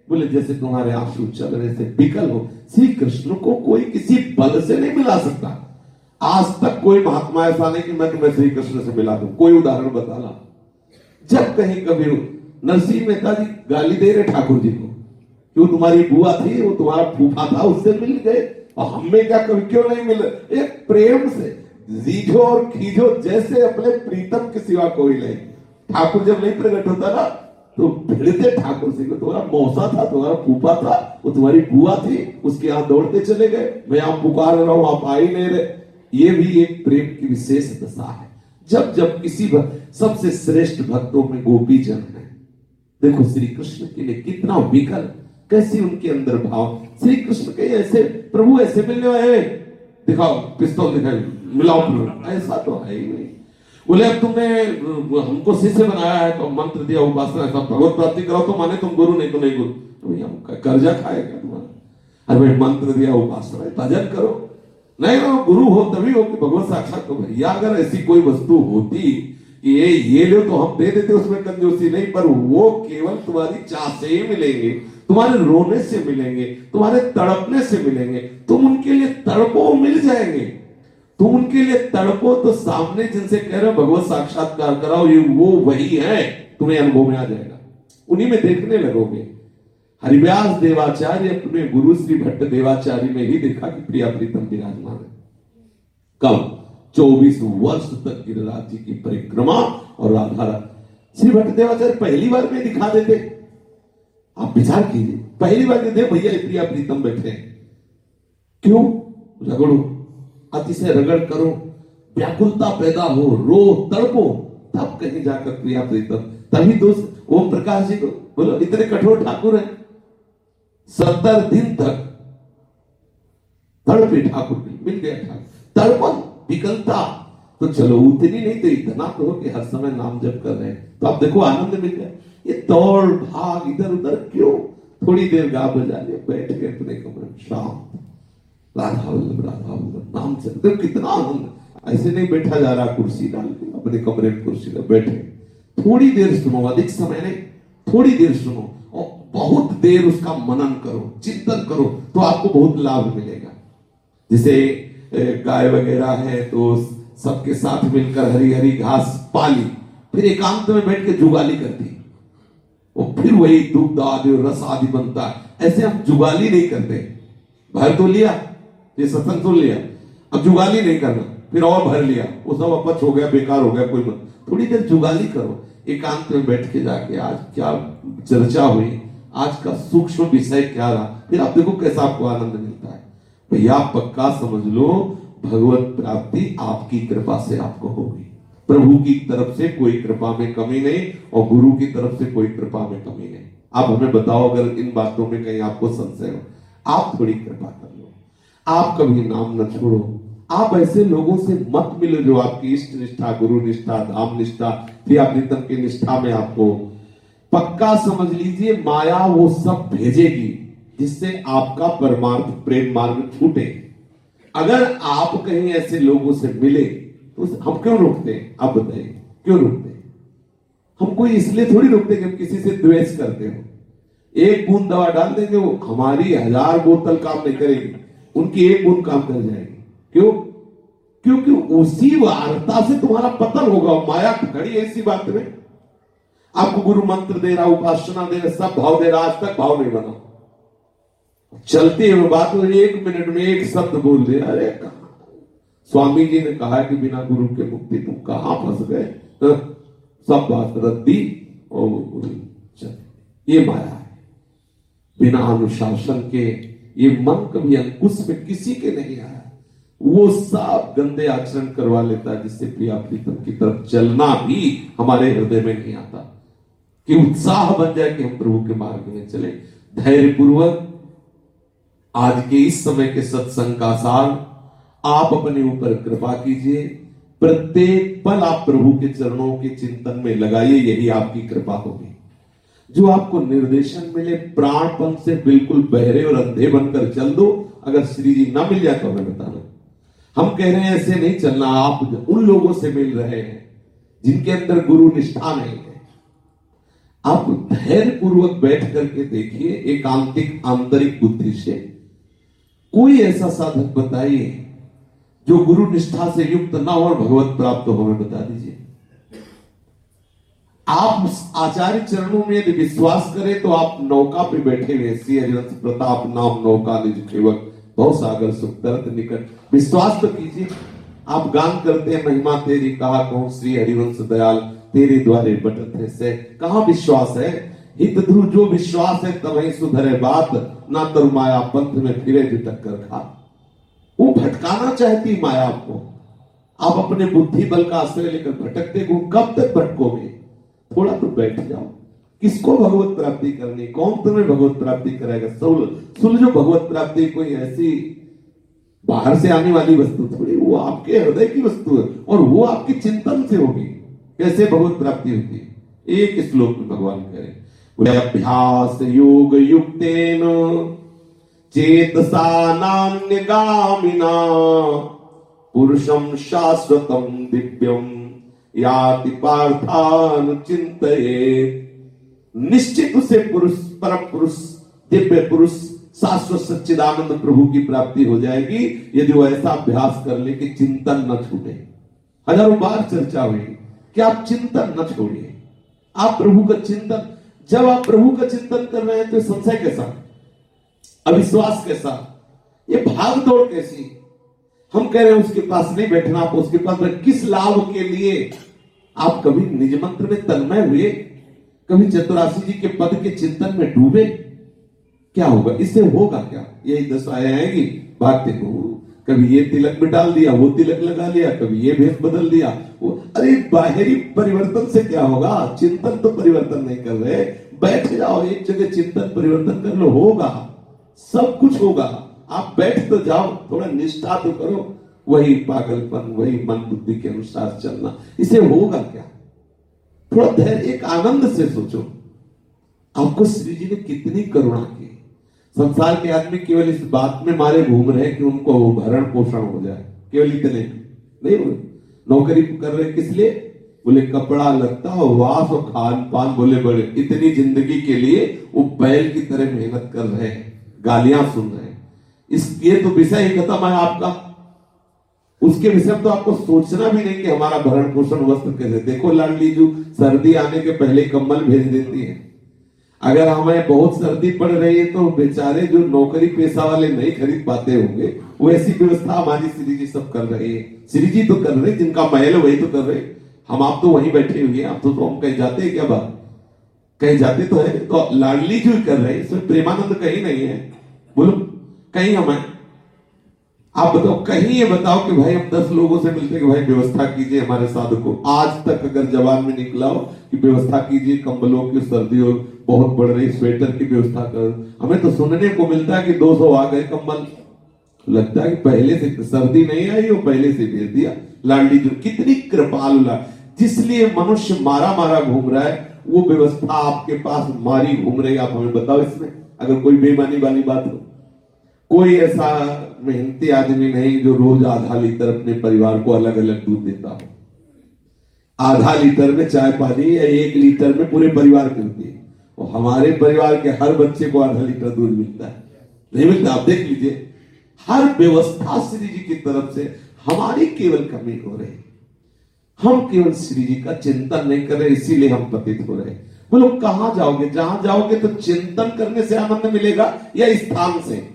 बोले, जैसे तुम्हारे आँसू चल रहे थे विकल हो। श्री कृष्ण को कोई किसी बल से नहीं मिला सकता। आज तक कोई महात्मा ऐसा नहीं कि मैं तुम्हें श्री कृष्ण से मिला दू। कोई उदाहरण बताना। जब कहीं कभी नरसिंह मेहता जी गाली दे रहे ठाकुर जी को, क्यों तुम्हारी बुआ थी? वो तुम्हारा फूफा था, उससे मिल गए। और हमें क्या कभी क्यों नहीं मिले? एक प्रेम से, जीझो और खींचो जैसे अपने प्रीतम के सिवा कोई नहीं। ठाकुर जब नहीं प्रकट होता ना तो भिड़ते ठाकुर सिंह को तुम्हारा मौसा था, तुम्हारा फूफा था, वो तुम्हारी बुआ थी, उसके यहाँ दौड़ते चले गए। मैं आप पुकार रहा हूँ, आप आ ही नहीं रहे। ये भी एक प्रेम की विशेष दशा है। जब जब किसी भक्त सबसे श्रेष्ठ भक्तों में गोपी जन है। देखो श्री कृष्ण के लिए कितना विकल, कैसी उनके अंदर भाव। श्री कृष्ण के ऐसे प्रभु ऐसे मिलने आए दिखाओ, पिस्तौल दिखाई, मिलाओ। ऐसा तो है ही नहीं। बोले, अब तुमने हमको शिष्य बनाया है तो मंत्र दिया, उपासना सब भगवत प्राप्ति करो तो माने तुम गुरु नहीं तो नहीं गुरु। तो भैया कर्जा खाएगा तुम्हारा? अरे भाई, मंत्र दिया, उपासना भजन करो। नहीं तो गुरु हो, तभी हो कि भगवत साक्षात तो भैया। अगर ऐसी कोई वस्तु होती कि ये ये लो तो हम दे देते उसमें कंजूसी नहीं, पर वो केवल तुम्हारी चाह से ही मिलेंगे, तुम्हारे रोने से मिलेंगे, तुम्हारे तड़पने से मिलेंगे, तुम उनके लिए तड़पो मिल जाएँगे। तुम उनके लिए तड़पो तो सामने जिनसे कह रहे हो, भगवत साक्षात्कार कराओ, ये वो वही है, तुम्हें अनुभव में आ जाएगा। उन्हीं में देखने लगोगे। हरिव्यास देवाचार्य अपने गुरु श्री भट्ट देवाचार्य में ही देखा कि प्रिया प्रीतम विराजमान है। कब? चौबीस वर्ष तक गिरिराज जी की परिक्रमा और राधा श्री भट्ट देवाचार्य पहली बार में दिखा देते। आप विचार कीजिए, पहली बार दे भैया प्रिया प्रीतम बैठे क्यों? झगड़ो अतिशय रगड़ करो, व्याकुलता पैदा हो, रो, तड़पो, तब कहीं जाकर प्रिया प्रीतम तभी दोस्त, ओम प्रकाश जी को बोलो, इतने कठोर ठाकुर है। सत्तर दिन तक तड़पे ठाकुर मिल गया ठाकुर तड़पन विकलता। तो चलो, उतनी नहीं तो इतना तो हो कि हर समय नाम जप कर रहे हैं। तो आप देखो, आनंद मिल गया। ये दौड़, भाग, इधर उधर क्यों? थोड़ी देर गा बजा ले बैठ के अपने कमरे में, शांत। राधा देखो कितना आनंद ऐसे नहीं बैठा जा रहा कुर्सी डाल के, अपने कमरे में कुर्सी डाल बैठे। थोड़ी देर सुनो, अधिक समय नहीं, थोड़ी देर सुनो और बहुत देर उसका मनन करो, चिंतन करो तो आपको बहुत लाभ मिलेगा। जैसे गाय वगैरह है तो सबके साथ मिलकर हरी हरी घास पाली, फिर एकांत में बैठ के जुगाली करती। और फिर वही दुग्ध आदि और रस आदि बनता है। ऐसे हम जुगाली नहीं करते। भर तो लिया, ये सत्संग सुन लिया। अब जुगाली नहीं करना। फिर और भर लिया। वो सब अपच हो गया, बेकार हो गया, कोई मत थोड़ी देर जुगाली करो। एकांत में बैठ के जाके आज क्या चर्चा हुई, आज का सूक्ष्म विषय क्या रहा? फिर आप देखो कैसा आपको आनंद मिलता है। भैया पक्का समझ लो, भगवत प्राप्ति आपकी कृपा से आपको होगी। प्रभु की तरफ़ से कोई कृपा में कमी नहीं और गुरु की तरफ़ से कोई कृपा में कमी नहीं। आप हमें बताओ, अगर इन बातों में कहीं आपको संशय हो, आप थोड़ी कृपा कर लो। आप कभी नाम न छोड़ो। आप ऐसे लोगों से मत मिलो जो आपकी इष्ट निष्ठा, गुरु निष्ठा, धाम निष्ठा प्रिया प्रीतम की निष्ठा में आपको पक्का समझ लीजिए, माया वो सब भेजेगी जिससे आपका परमार्थ प्रेम मार्ग छूटे अगर आप कहीं ऐसे लोगों से मिले तो हम क्यों रोकते हैं? आप बताइए, क्यों रोकते हैं? हम कोई इसलिए थोड़ी रोकते कि हम किसी से द्वेष करते हो। एक बूंद दवा डाल देंगे वो, हमारी हज़ार बोतल काम नहीं करेगी, उनकी एक बूंद काम कर जाएगी। क्यों? क्योंकि उसी वार्ता से तुम्हारा पतन होगा। माया खड़ी ऐसी बात में। आपको गुरु मंत्र दे रहा, उपासना दे रहा, सब भाव दे रहा, आज तक भाव नहीं बना। चलती है बात एक मिनट में एक शब्द बोल दे। अरे कहा? स्वामी जी ने कहा कि बिना गुरु के मुक्ति तुम कहाँ फंस गए? तो सब बात रद्दी और ये माया है। बिना अनुशासन के ये मन कभी अंकुश में किसी के नहीं आया। वो साफ़ गंदे आचरण करवा लेता है, जिससे प्रिया प्रीतम की तरफ़ चलना भी हमारे हृदय में नहीं आता। कि उत्साह बन जाए कि हम प्रभु के मार्ग में चले। धैर्य पूर्वक आज के इस समय के सत्संग का सार, आप अपने ऊपर कृपा कीजिए। प्रत्येक पल आप प्रभु के चरणों के चिंतन में लगाइए, यही आपकी कृपा होगी। जो आपको निर्देशन मिले, प्राणपन से बिल्कुल बहरे और अंधे बनकर चल दो। अगर श्री जी ना मिल जाए तो हमें बताना हम कह रहे हैं, ऐसे नहीं चलना, आप उन लोगों से मिल रहे हैं, जिनके अंदर गुरु निष्ठा नहीं है। आप धैर्य पूर्वक बैठ करके देखिए एक आंतरिक आंतरिक बुद्धि से। कोई ऐसा साधक बताइए, जो गुरु निष्ठा से युक्त ना हो और भगवत प्राप्त हो, हमें बता दीजिए। आप आचार्य चरणों में यदि विश्वास करें तो आप नौका पे बैठे हुए श्री हरिवंश प्रताप नाम नौका निज सेवक। बहुत सागर सुख तरत निकट। विश्वास तो कीजिए, आप गान करते हैं, महिमा तेरी कहा कहूँ, श्री हरिवंश दयाल, तेरे द्वारे बटत है से कहा विश्वास है? हित ध्रुव जो विश्वास है तब ही सुधरे बात। ना तर माया पंथ में फिरे जो टक्कर खा वो भटकाना चाहती माया आपको आप अपने बुद्धि बल का आश्रय लेकर भटकते को कब तक भटकोगे? थोड़ा तो बैठ जाओ। किसको भगवत प्राप्ति करनी? कौन तुम्हें भगवत प्राप्ति कराएगा? सुल सुलझो भगवत प्राप्ति कोई ऐसी बाहर से आने वाली वस्तु थोड़ी, वो आपके हृदय की वस्तु है, और वो आपके चिंतन से होगी। कैसे भगवत प्राप्ति होती है? एक श्लोक में भगवान करें बोले अभ्यास योग युक्तेन चेतसा नान्यगामिना पुरुषम शाश्वतम दिव्यम याति पार्थान चिंतित निश्चित उसे पुरुष परम पुरुष दिव्य पुरुष, शाश्वत सच्चिदानंद प्रभु की प्राप्ति हो जाएगी। यदि वो ऐसा अभ्यास कर ले कि चिंतन न छूटे। हज़ारों बार चर्चा हुई कि आप चिंतन न छोड़िए? आप प्रभु का चिंतन, जब आप प्रभु का चिंतन कर रहे हैं तो संशय कैसा अविश्वास कैसा ये भाग दौड़ कैसी? हम कह रहे हैं, उसके पास नहीं बैठना, आप उसके पास किस लाभ के लिए? आप कभी निज मंत्र में तन्मय हुए? कभी चतुराशी जी के पद के चिंतन में डूबे? क्या होगा? इससे होगा क्या? यही दशाएँ आएगी भागते को कभी ये तिलक में डाल दिया, वो तिलक लगा लिया, कभी ये भेद बदल दिया। वो अरे, बाहरी परिवर्तन से क्या होगा? चिंतन तो परिवर्तन नहीं कर रहे। बैठ जाओ, एक जगह चिंतन परिवर्तन कर लो, होगा। सब कुछ होगा। आप बैठ तो जाओ, थोड़ा निष्ठा तो करो। वही पागलपन, वही मन बुद्धि के अनुसार चलना। इसे होगा क्या? थोड़ा धैर्य, एक आनंद से सोचो। आपको श्री जी ने कितनी करुणा की। संसार के आदमी केवल इस बात में मारे घूम रहे कि उनको भरण पोषण हो जाए। केवल इतने। नहीं बोले। नौकरी कर रहे किस लिए? बोले, कपड़ा लगता वास और खान पान बोले बड़े इतनी ज़िंदगी के लिए वो बैल की तरह मेहनत कर रहे हैं, गालियाँ सुन रहे हैं। इसके तो विषय ही खत्म है आपका। उसके विषय तो आपको सोचना भी नहीं कि हमारा भरण पोषण वस्त्र कैसे। देखो लाडली जो सर्दी आने के पहले कम्बल भेज देती है। अगर हमें बहुत सर्दी पड़ रही है तो बेचारे जो नौकरी पेशा वाले नहीं खरीद पाते होंगे वो ऐसी व्यवस्था हमारी श्री जी सब कर रहे हैं। श्री जी तो कर रहे जिनका महल वही तो कर रहे हम आप तो वहीं बैठे हुए हैं आप तो, तो हम कहीं जाते हैं क्या बात? कहीं जाते तो है। तो लाडली जो कर रहे इसमें प्रेमानंद कहीं नहीं है। बोलो कहीं हमें आप बताओ, कहीं ये बताओ कि भाई हम दस लोगों से मिलते कि भाई व्यवस्था कीजिए हमारे साधु को आज तक अगर जवान में निकला हो कि व्यवस्था कीजिए, कंबलों की सर्दी और बहुत बढ़ रही, स्वेटर की व्यवस्था कर। हमें तो सुनने को मिलता है कि 200 आ गए कंबल। लगता है कि पहले से सर्दी नहीं आई वो पहले से भेज दिया। लाडली जो कितनी कृपाल जिसलिए मनुष्य मारा मारा घूम रहा है, वो व्यवस्था आपके पास मारी घूम रही आप हमें बताओ इसमें, अगर कोई बेमानी वाली बात हो। कोई ऐसा मेहनती आदमी नहीं जो रोज आधा लीटर अपने परिवार को अलग अलग दूध देता हो। आधा लीटर में चाय पानी या एक लीटर में पूरे परिवार की होती है। और हमारे परिवार के हर बच्चे को आधा लीटर दूध मिलता है। नहीं मिलता? आप देख लीजिए। हर व्यवस्था श्री जी की तरफ़ से हमारी केवल कमी हो रही हम केवल श्री जी का चिंतन नहीं कर रहे, इसीलिए हम पतित हो रहे बोलो, कहाँ जाओगे? जहाँ जाओगे तो चिंतन करने से आनंद मिलेगा या स्थान से?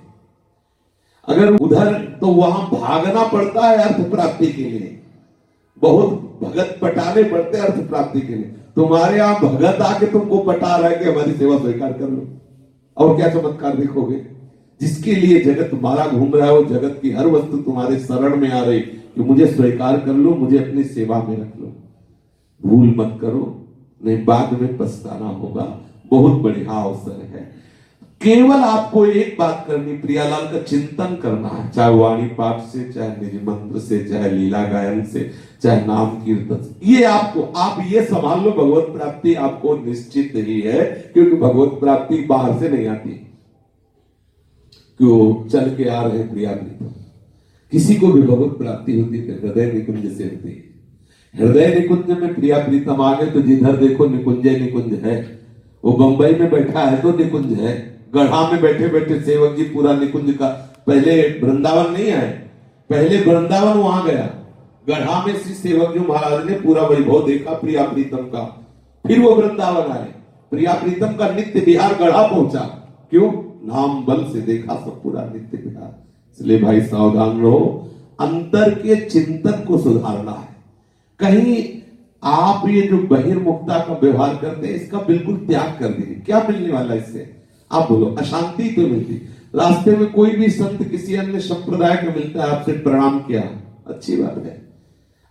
अगर उधर तो वहाँ भागना पड़ता है अर्थ प्राप्ति के लिए। बहुत भगत पटाने पड़ते हैं अर्थ प्राप्ति के लिए। तुम्हारे यहाँ भगत आके तुमको पटा रहा कि हमारी सेवा स्वीकार कर लो। और क्या चमत्कार देखोगे? जिसके लिए जगत मारा घूम रहा है जगत की हर वस्तु तुम्हारे शरण में आ रही कि मुझे स्वीकार कर लो, मुझे अपनी सेवा में रख लो। भूल मत करो, नहीं, बाद में पछताना होगा। बहुत बढ़िया अवसर है। केवल आपको एक बात करनी, प्रियालाल का चिंतन करना है, चाहे वाणी पाठ से, चाहे निज मंत्र से, चाहे लीला गायन से, चाहे नाम कीर्तन से। ये आपको, आप ये संभाल लो, भगवत प्राप्ति आपको निश्चित ही है, क्योंकि भगवत प्राप्ति बाहर से नहीं आती। क्यों? चल के आ रहे प्रिया किसी को भी भगवत प्राप्ति होती है हृदय निकुंज से होती है। हृदय निकुंज में प्रिया प्रीतम आ गए तो जिधर देखो निकुंज निकुंज है। वो बंबई में बैठा है तो निकुंज है। गढ़ा में बैठे बैठे सेवक जी पूरा निकुंज का पहले वृंदावन नहीं आए, पहले वृंदावन वहाँ गया। गढ़ा में श्री सेवक जी महाराज ने पूरा वैभव देखा, प्रिया प्रीतम का। फिर वो वृंदावन आए। प्रिया प्रीतम का नित्य बिहार गढ़ा पहुँचा। क्यों? नाम बल से देखा सब पूरा नित्य बिहार इसलिए भाई सावधान रहो, अंतर के चिंतन को सुधारना है। कहीं आप ये जो बहिर्मुखता का व्यवहार करते हैं, इसका बिल्कुल त्याग कर दीजिए। क्या मिलने वाला इससे? आप बोलो, अशांति तो मिलती रास्ते में कोई भी संत किसी अन्य संप्रदाय का मिलता है, आपसे प्रणाम किया। अच्छी बात है।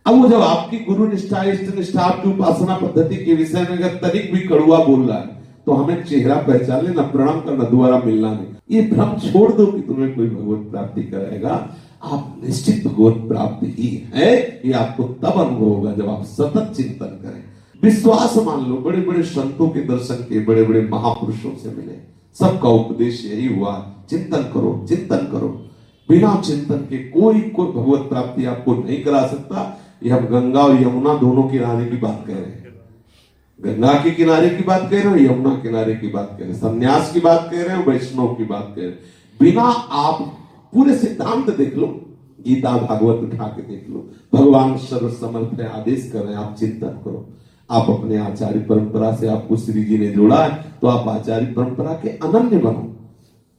अब वो जब आपकी गुरु निष्ठा, इष्ट निष्ठा, आपकी उपासना पद्धति के विषय में अगर तनिक भी कड़ुआ बोल रहा है तो हमें चेहरा पहचान लेना, प्रणाम करना, दोबारा मिलना नहीं। ये भ्रम छोड़ दो कि तुम्हें कोई भगवत प्राप्ति कराएगा। आप निश्चित भगवत प्राप्ति ही है, ये आपको तब अनुभव होगा जब आप सतत चिंतन करें। विश्वास मान लो बड़े बड़े संतों के दर्शन के बड़े बड़े महापुरुषों से मिले। सबका उपदेश यही हुआ, चिंतन करो चिंतन करो। बिना चिंतन के कोई कोई भगवत प्राप्ति आपको नहीं करा सकता। ये हम गंगा और यमुना दोनों किनारे की बात कह रहे हैं। गंगा के किनारे की बात कह रहे हो, यमुना किनारे की बात कह रहे हैं, संन्यास की बात कह रहे हो, वैष्णव की बात कह रहे हो। बिना आप पूरे सिद्धांत देख लो, गीता भागवत उठा के देख लो, भगवान सर्व समर्थ आदेश कर रहे हैं, आप चिंतन करो। आप अपने आचार्य परंपरा से आपको श्री जी ने जोड़ा है तो आप आचार्य परंपरा के अनन्य बनो।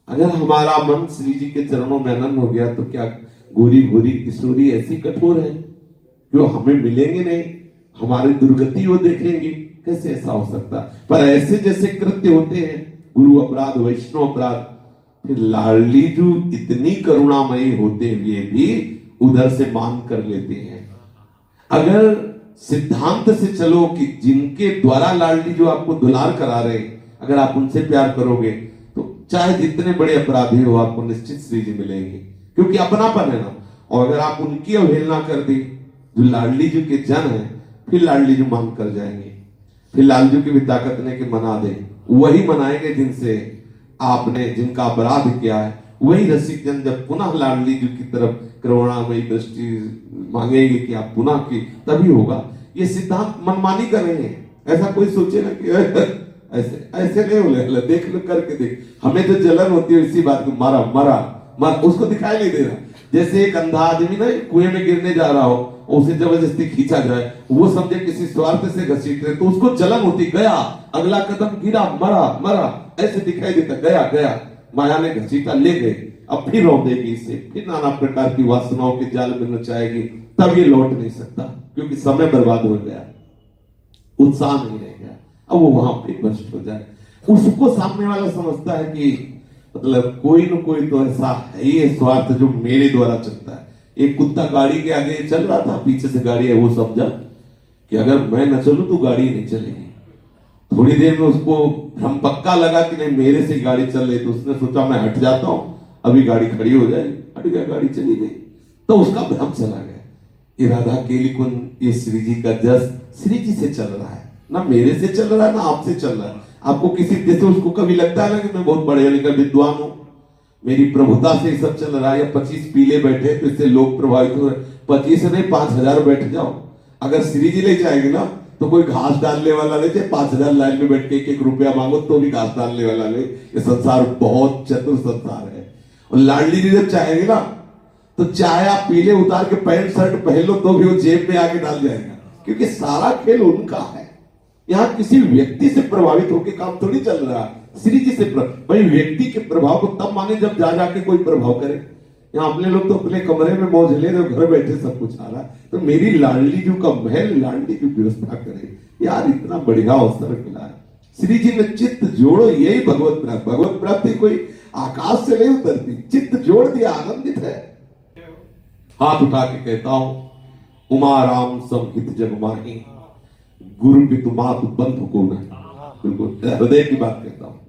अगर हमारा मन श्री जी के चरणों में अनन्य हो गया तो क्या गोरी गोरी किशोरी ऐसी कठोर है? जो हमें मिलेंगे नहीं, हमारी दुर्गति वो देखेंगे। कैसे ऐसा हो सकता? पर ऐसे जैसे कृत्य होते हैं, गुरु अपराध, वैष्णव अपराध, फिर लाडली जो इतनी करुणामयी होते हुए भी उधर से मान कर लेते हैं। अगर सिद्धांत से चलो कि जिनके द्वारा लाडली जो आपको दुलार करा रहे अगर आप उनसे प्यार करोगे तो चाहे जितने बड़े अपराधी हो, आपको निश्चित श्री जी मिलेंगे। क्योंकि अपनापन है ना। और अगर आप उनकी अवहेलना कर दी, जो लाडली जी के जन है, फिर लाडली जी मान कर जाएँगे। फिर लालजू की भी ताकत ने कि मना दे। वही मनाएँगे जिनसे आपने, जिनका अपराध किया है। वही रसिक जन जब पुनः लाडली जी की तरफ़ करुणामयी दृष्टि मांगेंगे कि आप पुनः की तभी होगा। ये सिद्धांत मनमानी कर रहे हैं। ऐसा कोई सोचे ना कि ऐसे ऐसे नहीं बोले देख लो, करके देख। हमें जो जलन होती है, इसी बात को मारा, मरा, मर, उसको दिखाई नहीं दे रहा। जैसे एक अंधा आदमी ना कुएँ में गिरने जा रहा हो, उसे ज़बरदस्ती खींचा जाए, वो समझे किसी स्वार्थ से घसीट रहे तो उसको जलन होती, गया। अगला कदम गिरा, मरा मरा, ऐसे दिखाई देता, गया गया। माया ने घसीटा, ले गए। अब फिर रो देगी इसे। फिर नाना प्रकार की वासनाओं के जाल में नचाएगी तब ये लौट नहीं सकता, क्योंकि समय बर्बाद हो गया। उत्साह नहीं रह गया। अब वो वहाँ पे नष्ट हो जाए। उसको सामने वाला समझता है कि मतलब कोई न कोई तो ऐसा है ही स्वार्थ जो मेरे द्वारा चलता है। एक कुत्ता गाड़ी के आगे चल रहा था, पीछे से गाड़ी है, वो समझा कि अगर मैं न चलू तो गाड़ी नहीं चलेगी। थोड़ी देर में उसको भ्रम पक्का लगा कि नहीं, मेरे से गाड़ी चल रही तो उसने सोचा मैं हट जाता हूँ। अभी गाड़ी खड़ी हो जाएगी। हट गया, गाड़ी चली गई। तो उसका भ्रम चला गया। राधा केली कुंज ये श्री जी का जस श्री जी से चल रहा है। ना मेरे से चल रहा है, ना आपसे चल रहा है। आपको किसी जैसे उसको कभी लगता है ना कि मैं बहुत बड़े लिखा विद्वान हूँ। मेरी प्रभुता से सब चल रहा है। या पच्चीस पीले बैठे तो इससे लोग प्रभावित हो रहे पच्चीस नहीं, पाँच हज़ार बैठ जाओ। अगर श्री जी ले जाएँगे ना तो कोई घास डालने वाला ले चाहे पाँच हज़ार लाइन में बैठ के एक एक रुपया मांगो तो भी घास डालने वाला ले। ये संसार बहुत चतुर संसार है। लाडली जी जब चाहेंगे ना तो चाहे आप पीले उतार के पैंट, शर्ट पहन लो तो भी वो जेब में आके डाल जाएगा। क्योंकि सारा खेल उनका है। यहाँ किसी व्यक्ति से प्रभावित होकर काम थोड़ी चल रहा है। श्री जी से भाई, व्यक्ति के प्रभाव को तब माने जब जा जाके कोई प्रभाव करे। यहाँ अपने लोग तो अपने कमरे में मौज ले रहे घर बैठे सब कुछ आ रहा है। तो मेरी लाडली जो का महल लाडली की व्यवस्था करे। यार, इतना बढ़िया अवसर मिला है। श्री जी ने चित्त जोड़ो, यही भगवत प्राप्त भगवत प्राप्ति कोई आकाश से नहीं उतरती, चित्त जोड़ दिया, आनंदित है। हाथ उठा के कहता हूँ, उमा राम सब हित जग माही, गुरु भी तुम बंध को बिल्कुल, हृदय की बात कहता हूँ,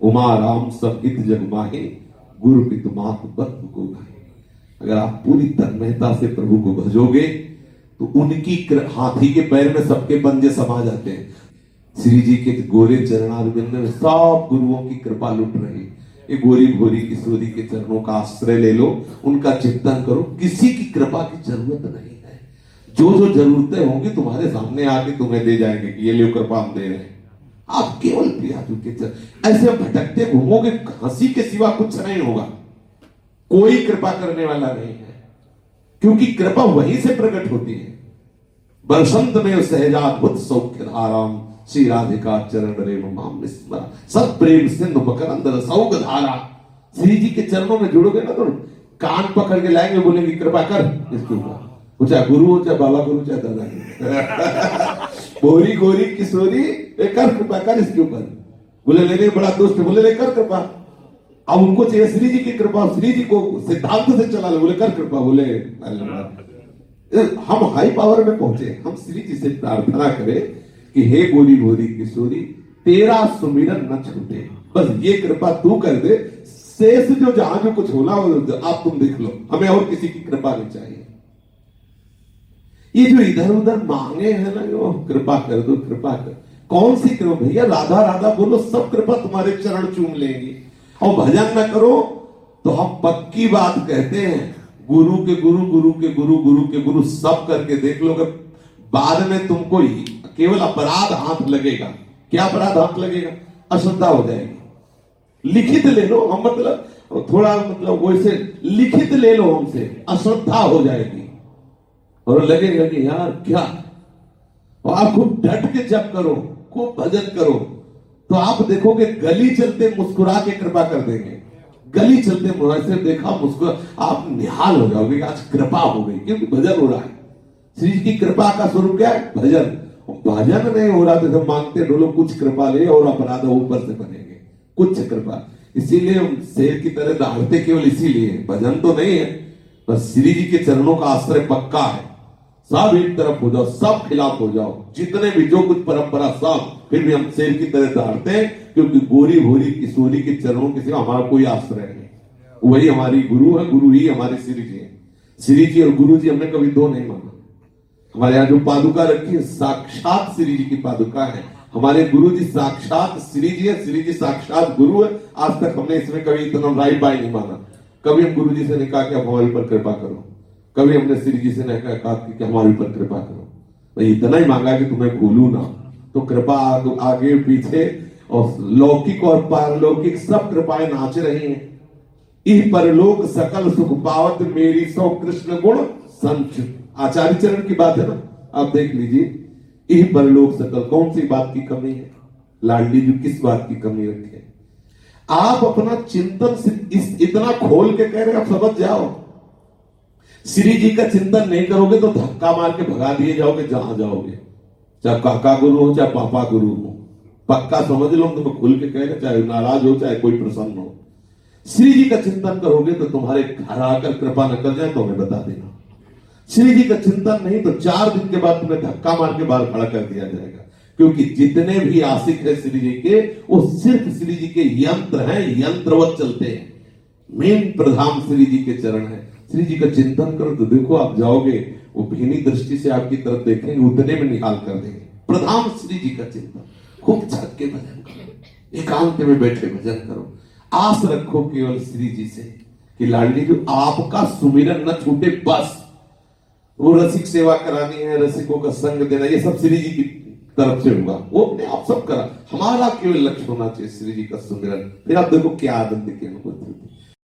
उमा राम सब हित जग माहे, गुरु पितुमात बंधु को अगर आप पूरी तन्मयता से प्रभु को भजोगे तो उनकी हाथी के पैर में सबके पंजे समा जाते हैं। श्री जी के गोरे चरणारविंद में सब गुरुओं की कृपा लुट रही। ये गोरी भोरी किशोरी के चरणों का आश्रय ले लो, उनका चिंतन करो। किसी की कृपा की ज़रूरत नहीं है। जो जो जरूरतें होंगी तुम्हारे सामने आके तुम्हें दे जाएँगे कि ये लियो कृपा हम दे रहे हैं। आप केवल प्रिया के ऐसे भटकते घूमोगे, हँसी के सिवा कुछ नहीं होगा। कोई कृपा करने वाला नहीं है। क्योंकि कृपा वहीं से प्रकट होती है। बरसंत में सहजाद्भुत सौख्य धाराम श्री राधिका चरण रेणु विस्मरा सब प्रेम सिंधु मकरंद सौग धारा श्री जी के चरणों में जुड़ोगे ना तो कान पकड़ के लाएँगे बोलेंगे कृपा कर इसके ऊपर चाहे गुरु हो चाहे बाबा गुरु चाहे दादा बोरी गोरी किशोरी कर कृपा कर इसके ऊपर बोले ले नहीं बड़ा दोस्त बोले ले कर कृपा अब उनको चाहिए श्री जी की कृपा श्री जी को सिद्धांत से चला ले बोले कर कृपा बोले हम हाई पावर में पहुँचे हम श्री जी से प्रार्थना करें कि हे गोरी गोरी किशोरी तेरा सुमिरन न छूटे। बस ये कृपा तू कर दे, शेष जो जहाँ जो कुछ होना हो आप तुम देख लो। हमें और किसी की कृपा नहीं चाहिए। ये जो इधर उधर मांगे हैं ना, यो, कृपा कर दो, कृपा कर। कौन सी कृपा? भैया राधा राधा बोलो, सब कृपा तुम्हारे चरण चूम लेंगे। और भजन न करो तो हम पक्की बात कहते हैं, गुरु के गुरु गुरु के गुरु गुरु के गुरु, सब करके देख लो। बाद में तुमको ही केवल अपराध हाथ लगेगा। क्या अपराध हाथ लगेगा? अश्रद्धा हो जाएगी। लिखित ले लो, हम मतलब थोड़ा मतलब वैसे लिखित ले लो हमसे अश्रद्धा हो जाएगी। और लगेगा कि यार क्या? और आप खूब डट के जब करो, खूब भजन करो। तो आप देखोगे गली चलते मुस्कुरा के कृपा कर देंगे। गली चलते मुझसे देखा मुस्कुरा, आप निहाल हो जाओगे आज कृपा हो गई, क्योंकि भजन हो रहा है। श्री की कृपा का स्वरूप क्या है? भजन। भजन नहीं हो रहा तो सब मांगते डोलो कुछ कृपा ले और अपराध ऊपर से बनेंगे। कुछ कृपा। इसीलिए हम शेर की तरह दहाड़ते केवल इसीलिए। भजन तो नहीं है बस श्री जी के चरणों का आश्रय पक्का है। सब एक तरफ़ हो जाओ, सब खिलाफ हो जाओ। जितने भी जो कुछ परंपरा सब, फिर भी हम शेर की तरह दहाड़ते हैं, क्योंकि गोरी भोरी किशोरी के चरणों के सिवा हमारा कोई आश्रय नहीं। वही हमारी गुरु है, गुरु ही हमारे श्री जी है। श्री जी और गुरु जी हमने कभी दो नहीं माना। हमारे यहाँ जो पादुका रखी है, साक्षात श्री जी की पादुका है। हमारे गुरु जी साक्षात श्री जी है, श्री जी साक्षात गुरु है। आज तक हमने इसमें कभी इतना राय बाय नहीं माना। कभी हम गुरु जी से नहीं कहा कि हमारे ऊपर कृपा करो। कभी हमने श्री जी से नहीं कहा कि हमारे ऊपर कृपा करो। तो इतना ही मांगा कि तुम्हें भूलू ना। तो कृपा आगे पीछे और लौकिक और पारलौकिक सब कृपाएँ नाच रही हैं। इह परलोक सकल सुख पावत मेरी सौ कृष्ण गुण संच आचार्य चरण की बात है ना? आप देख लीजिए इह परलोक सकल कौन सी बात की कमी है? लाडली जी किस बात की कमी रखी है? आप अपना चिंतन इस इतना खोल के कह रहे आप समझ जाओ। श्री जी का चिंतन नहीं करोगे तो धक्का मार के भगा दिए जाओगे, जहाँ जाओगे। चाहे काका गुरु हो, चाहे पापा गुरु हो। पक्का समझ लो तुम खुल के कह रहे चाहे नाराज़ हो, चाहे कोई प्रसन्न हो। श्री जी का चिंतन करोगे तो तुम्हारे घर आकर कृपा न कर जाए तो हमें बता देना। श्री जी का चिंतन नहीं तो चार दिन के बाद तुम्हें धक्का मार के बाहर खड़ा कर दिया जाएगा। क्योंकि जितने भी आशिक है श्री जी के, वो सिर्फ़ श्री जी के यंत्र हैं, यंत्रवत चलते हैं। मेन प्रधान श्री जी के चरण है। श्री जी का चिंतन करो तो देखो आप जाओगे, वो भीनी दृष्टि से आपकी तरफ़ देखेंगे, उतने में निकाल कर देंगे। प्रधान श्री जी का चिंतन। खूब छक के भजन करो। एकांत में बैठे भजन करो। आस रखो केवल श्री जी से कि लाडली जो, आपका सुमिरन न छूटे, बस। वो रसिक सेवा करानी है, रसिकों का संग देना, ये सब श्री जी की तरफ़ से होगा वो अपने आप सब करा। हमारा केवल लक्ष्य होना चाहिए श्री जी का सुमिरन फिर आप देखो क्या आनंद की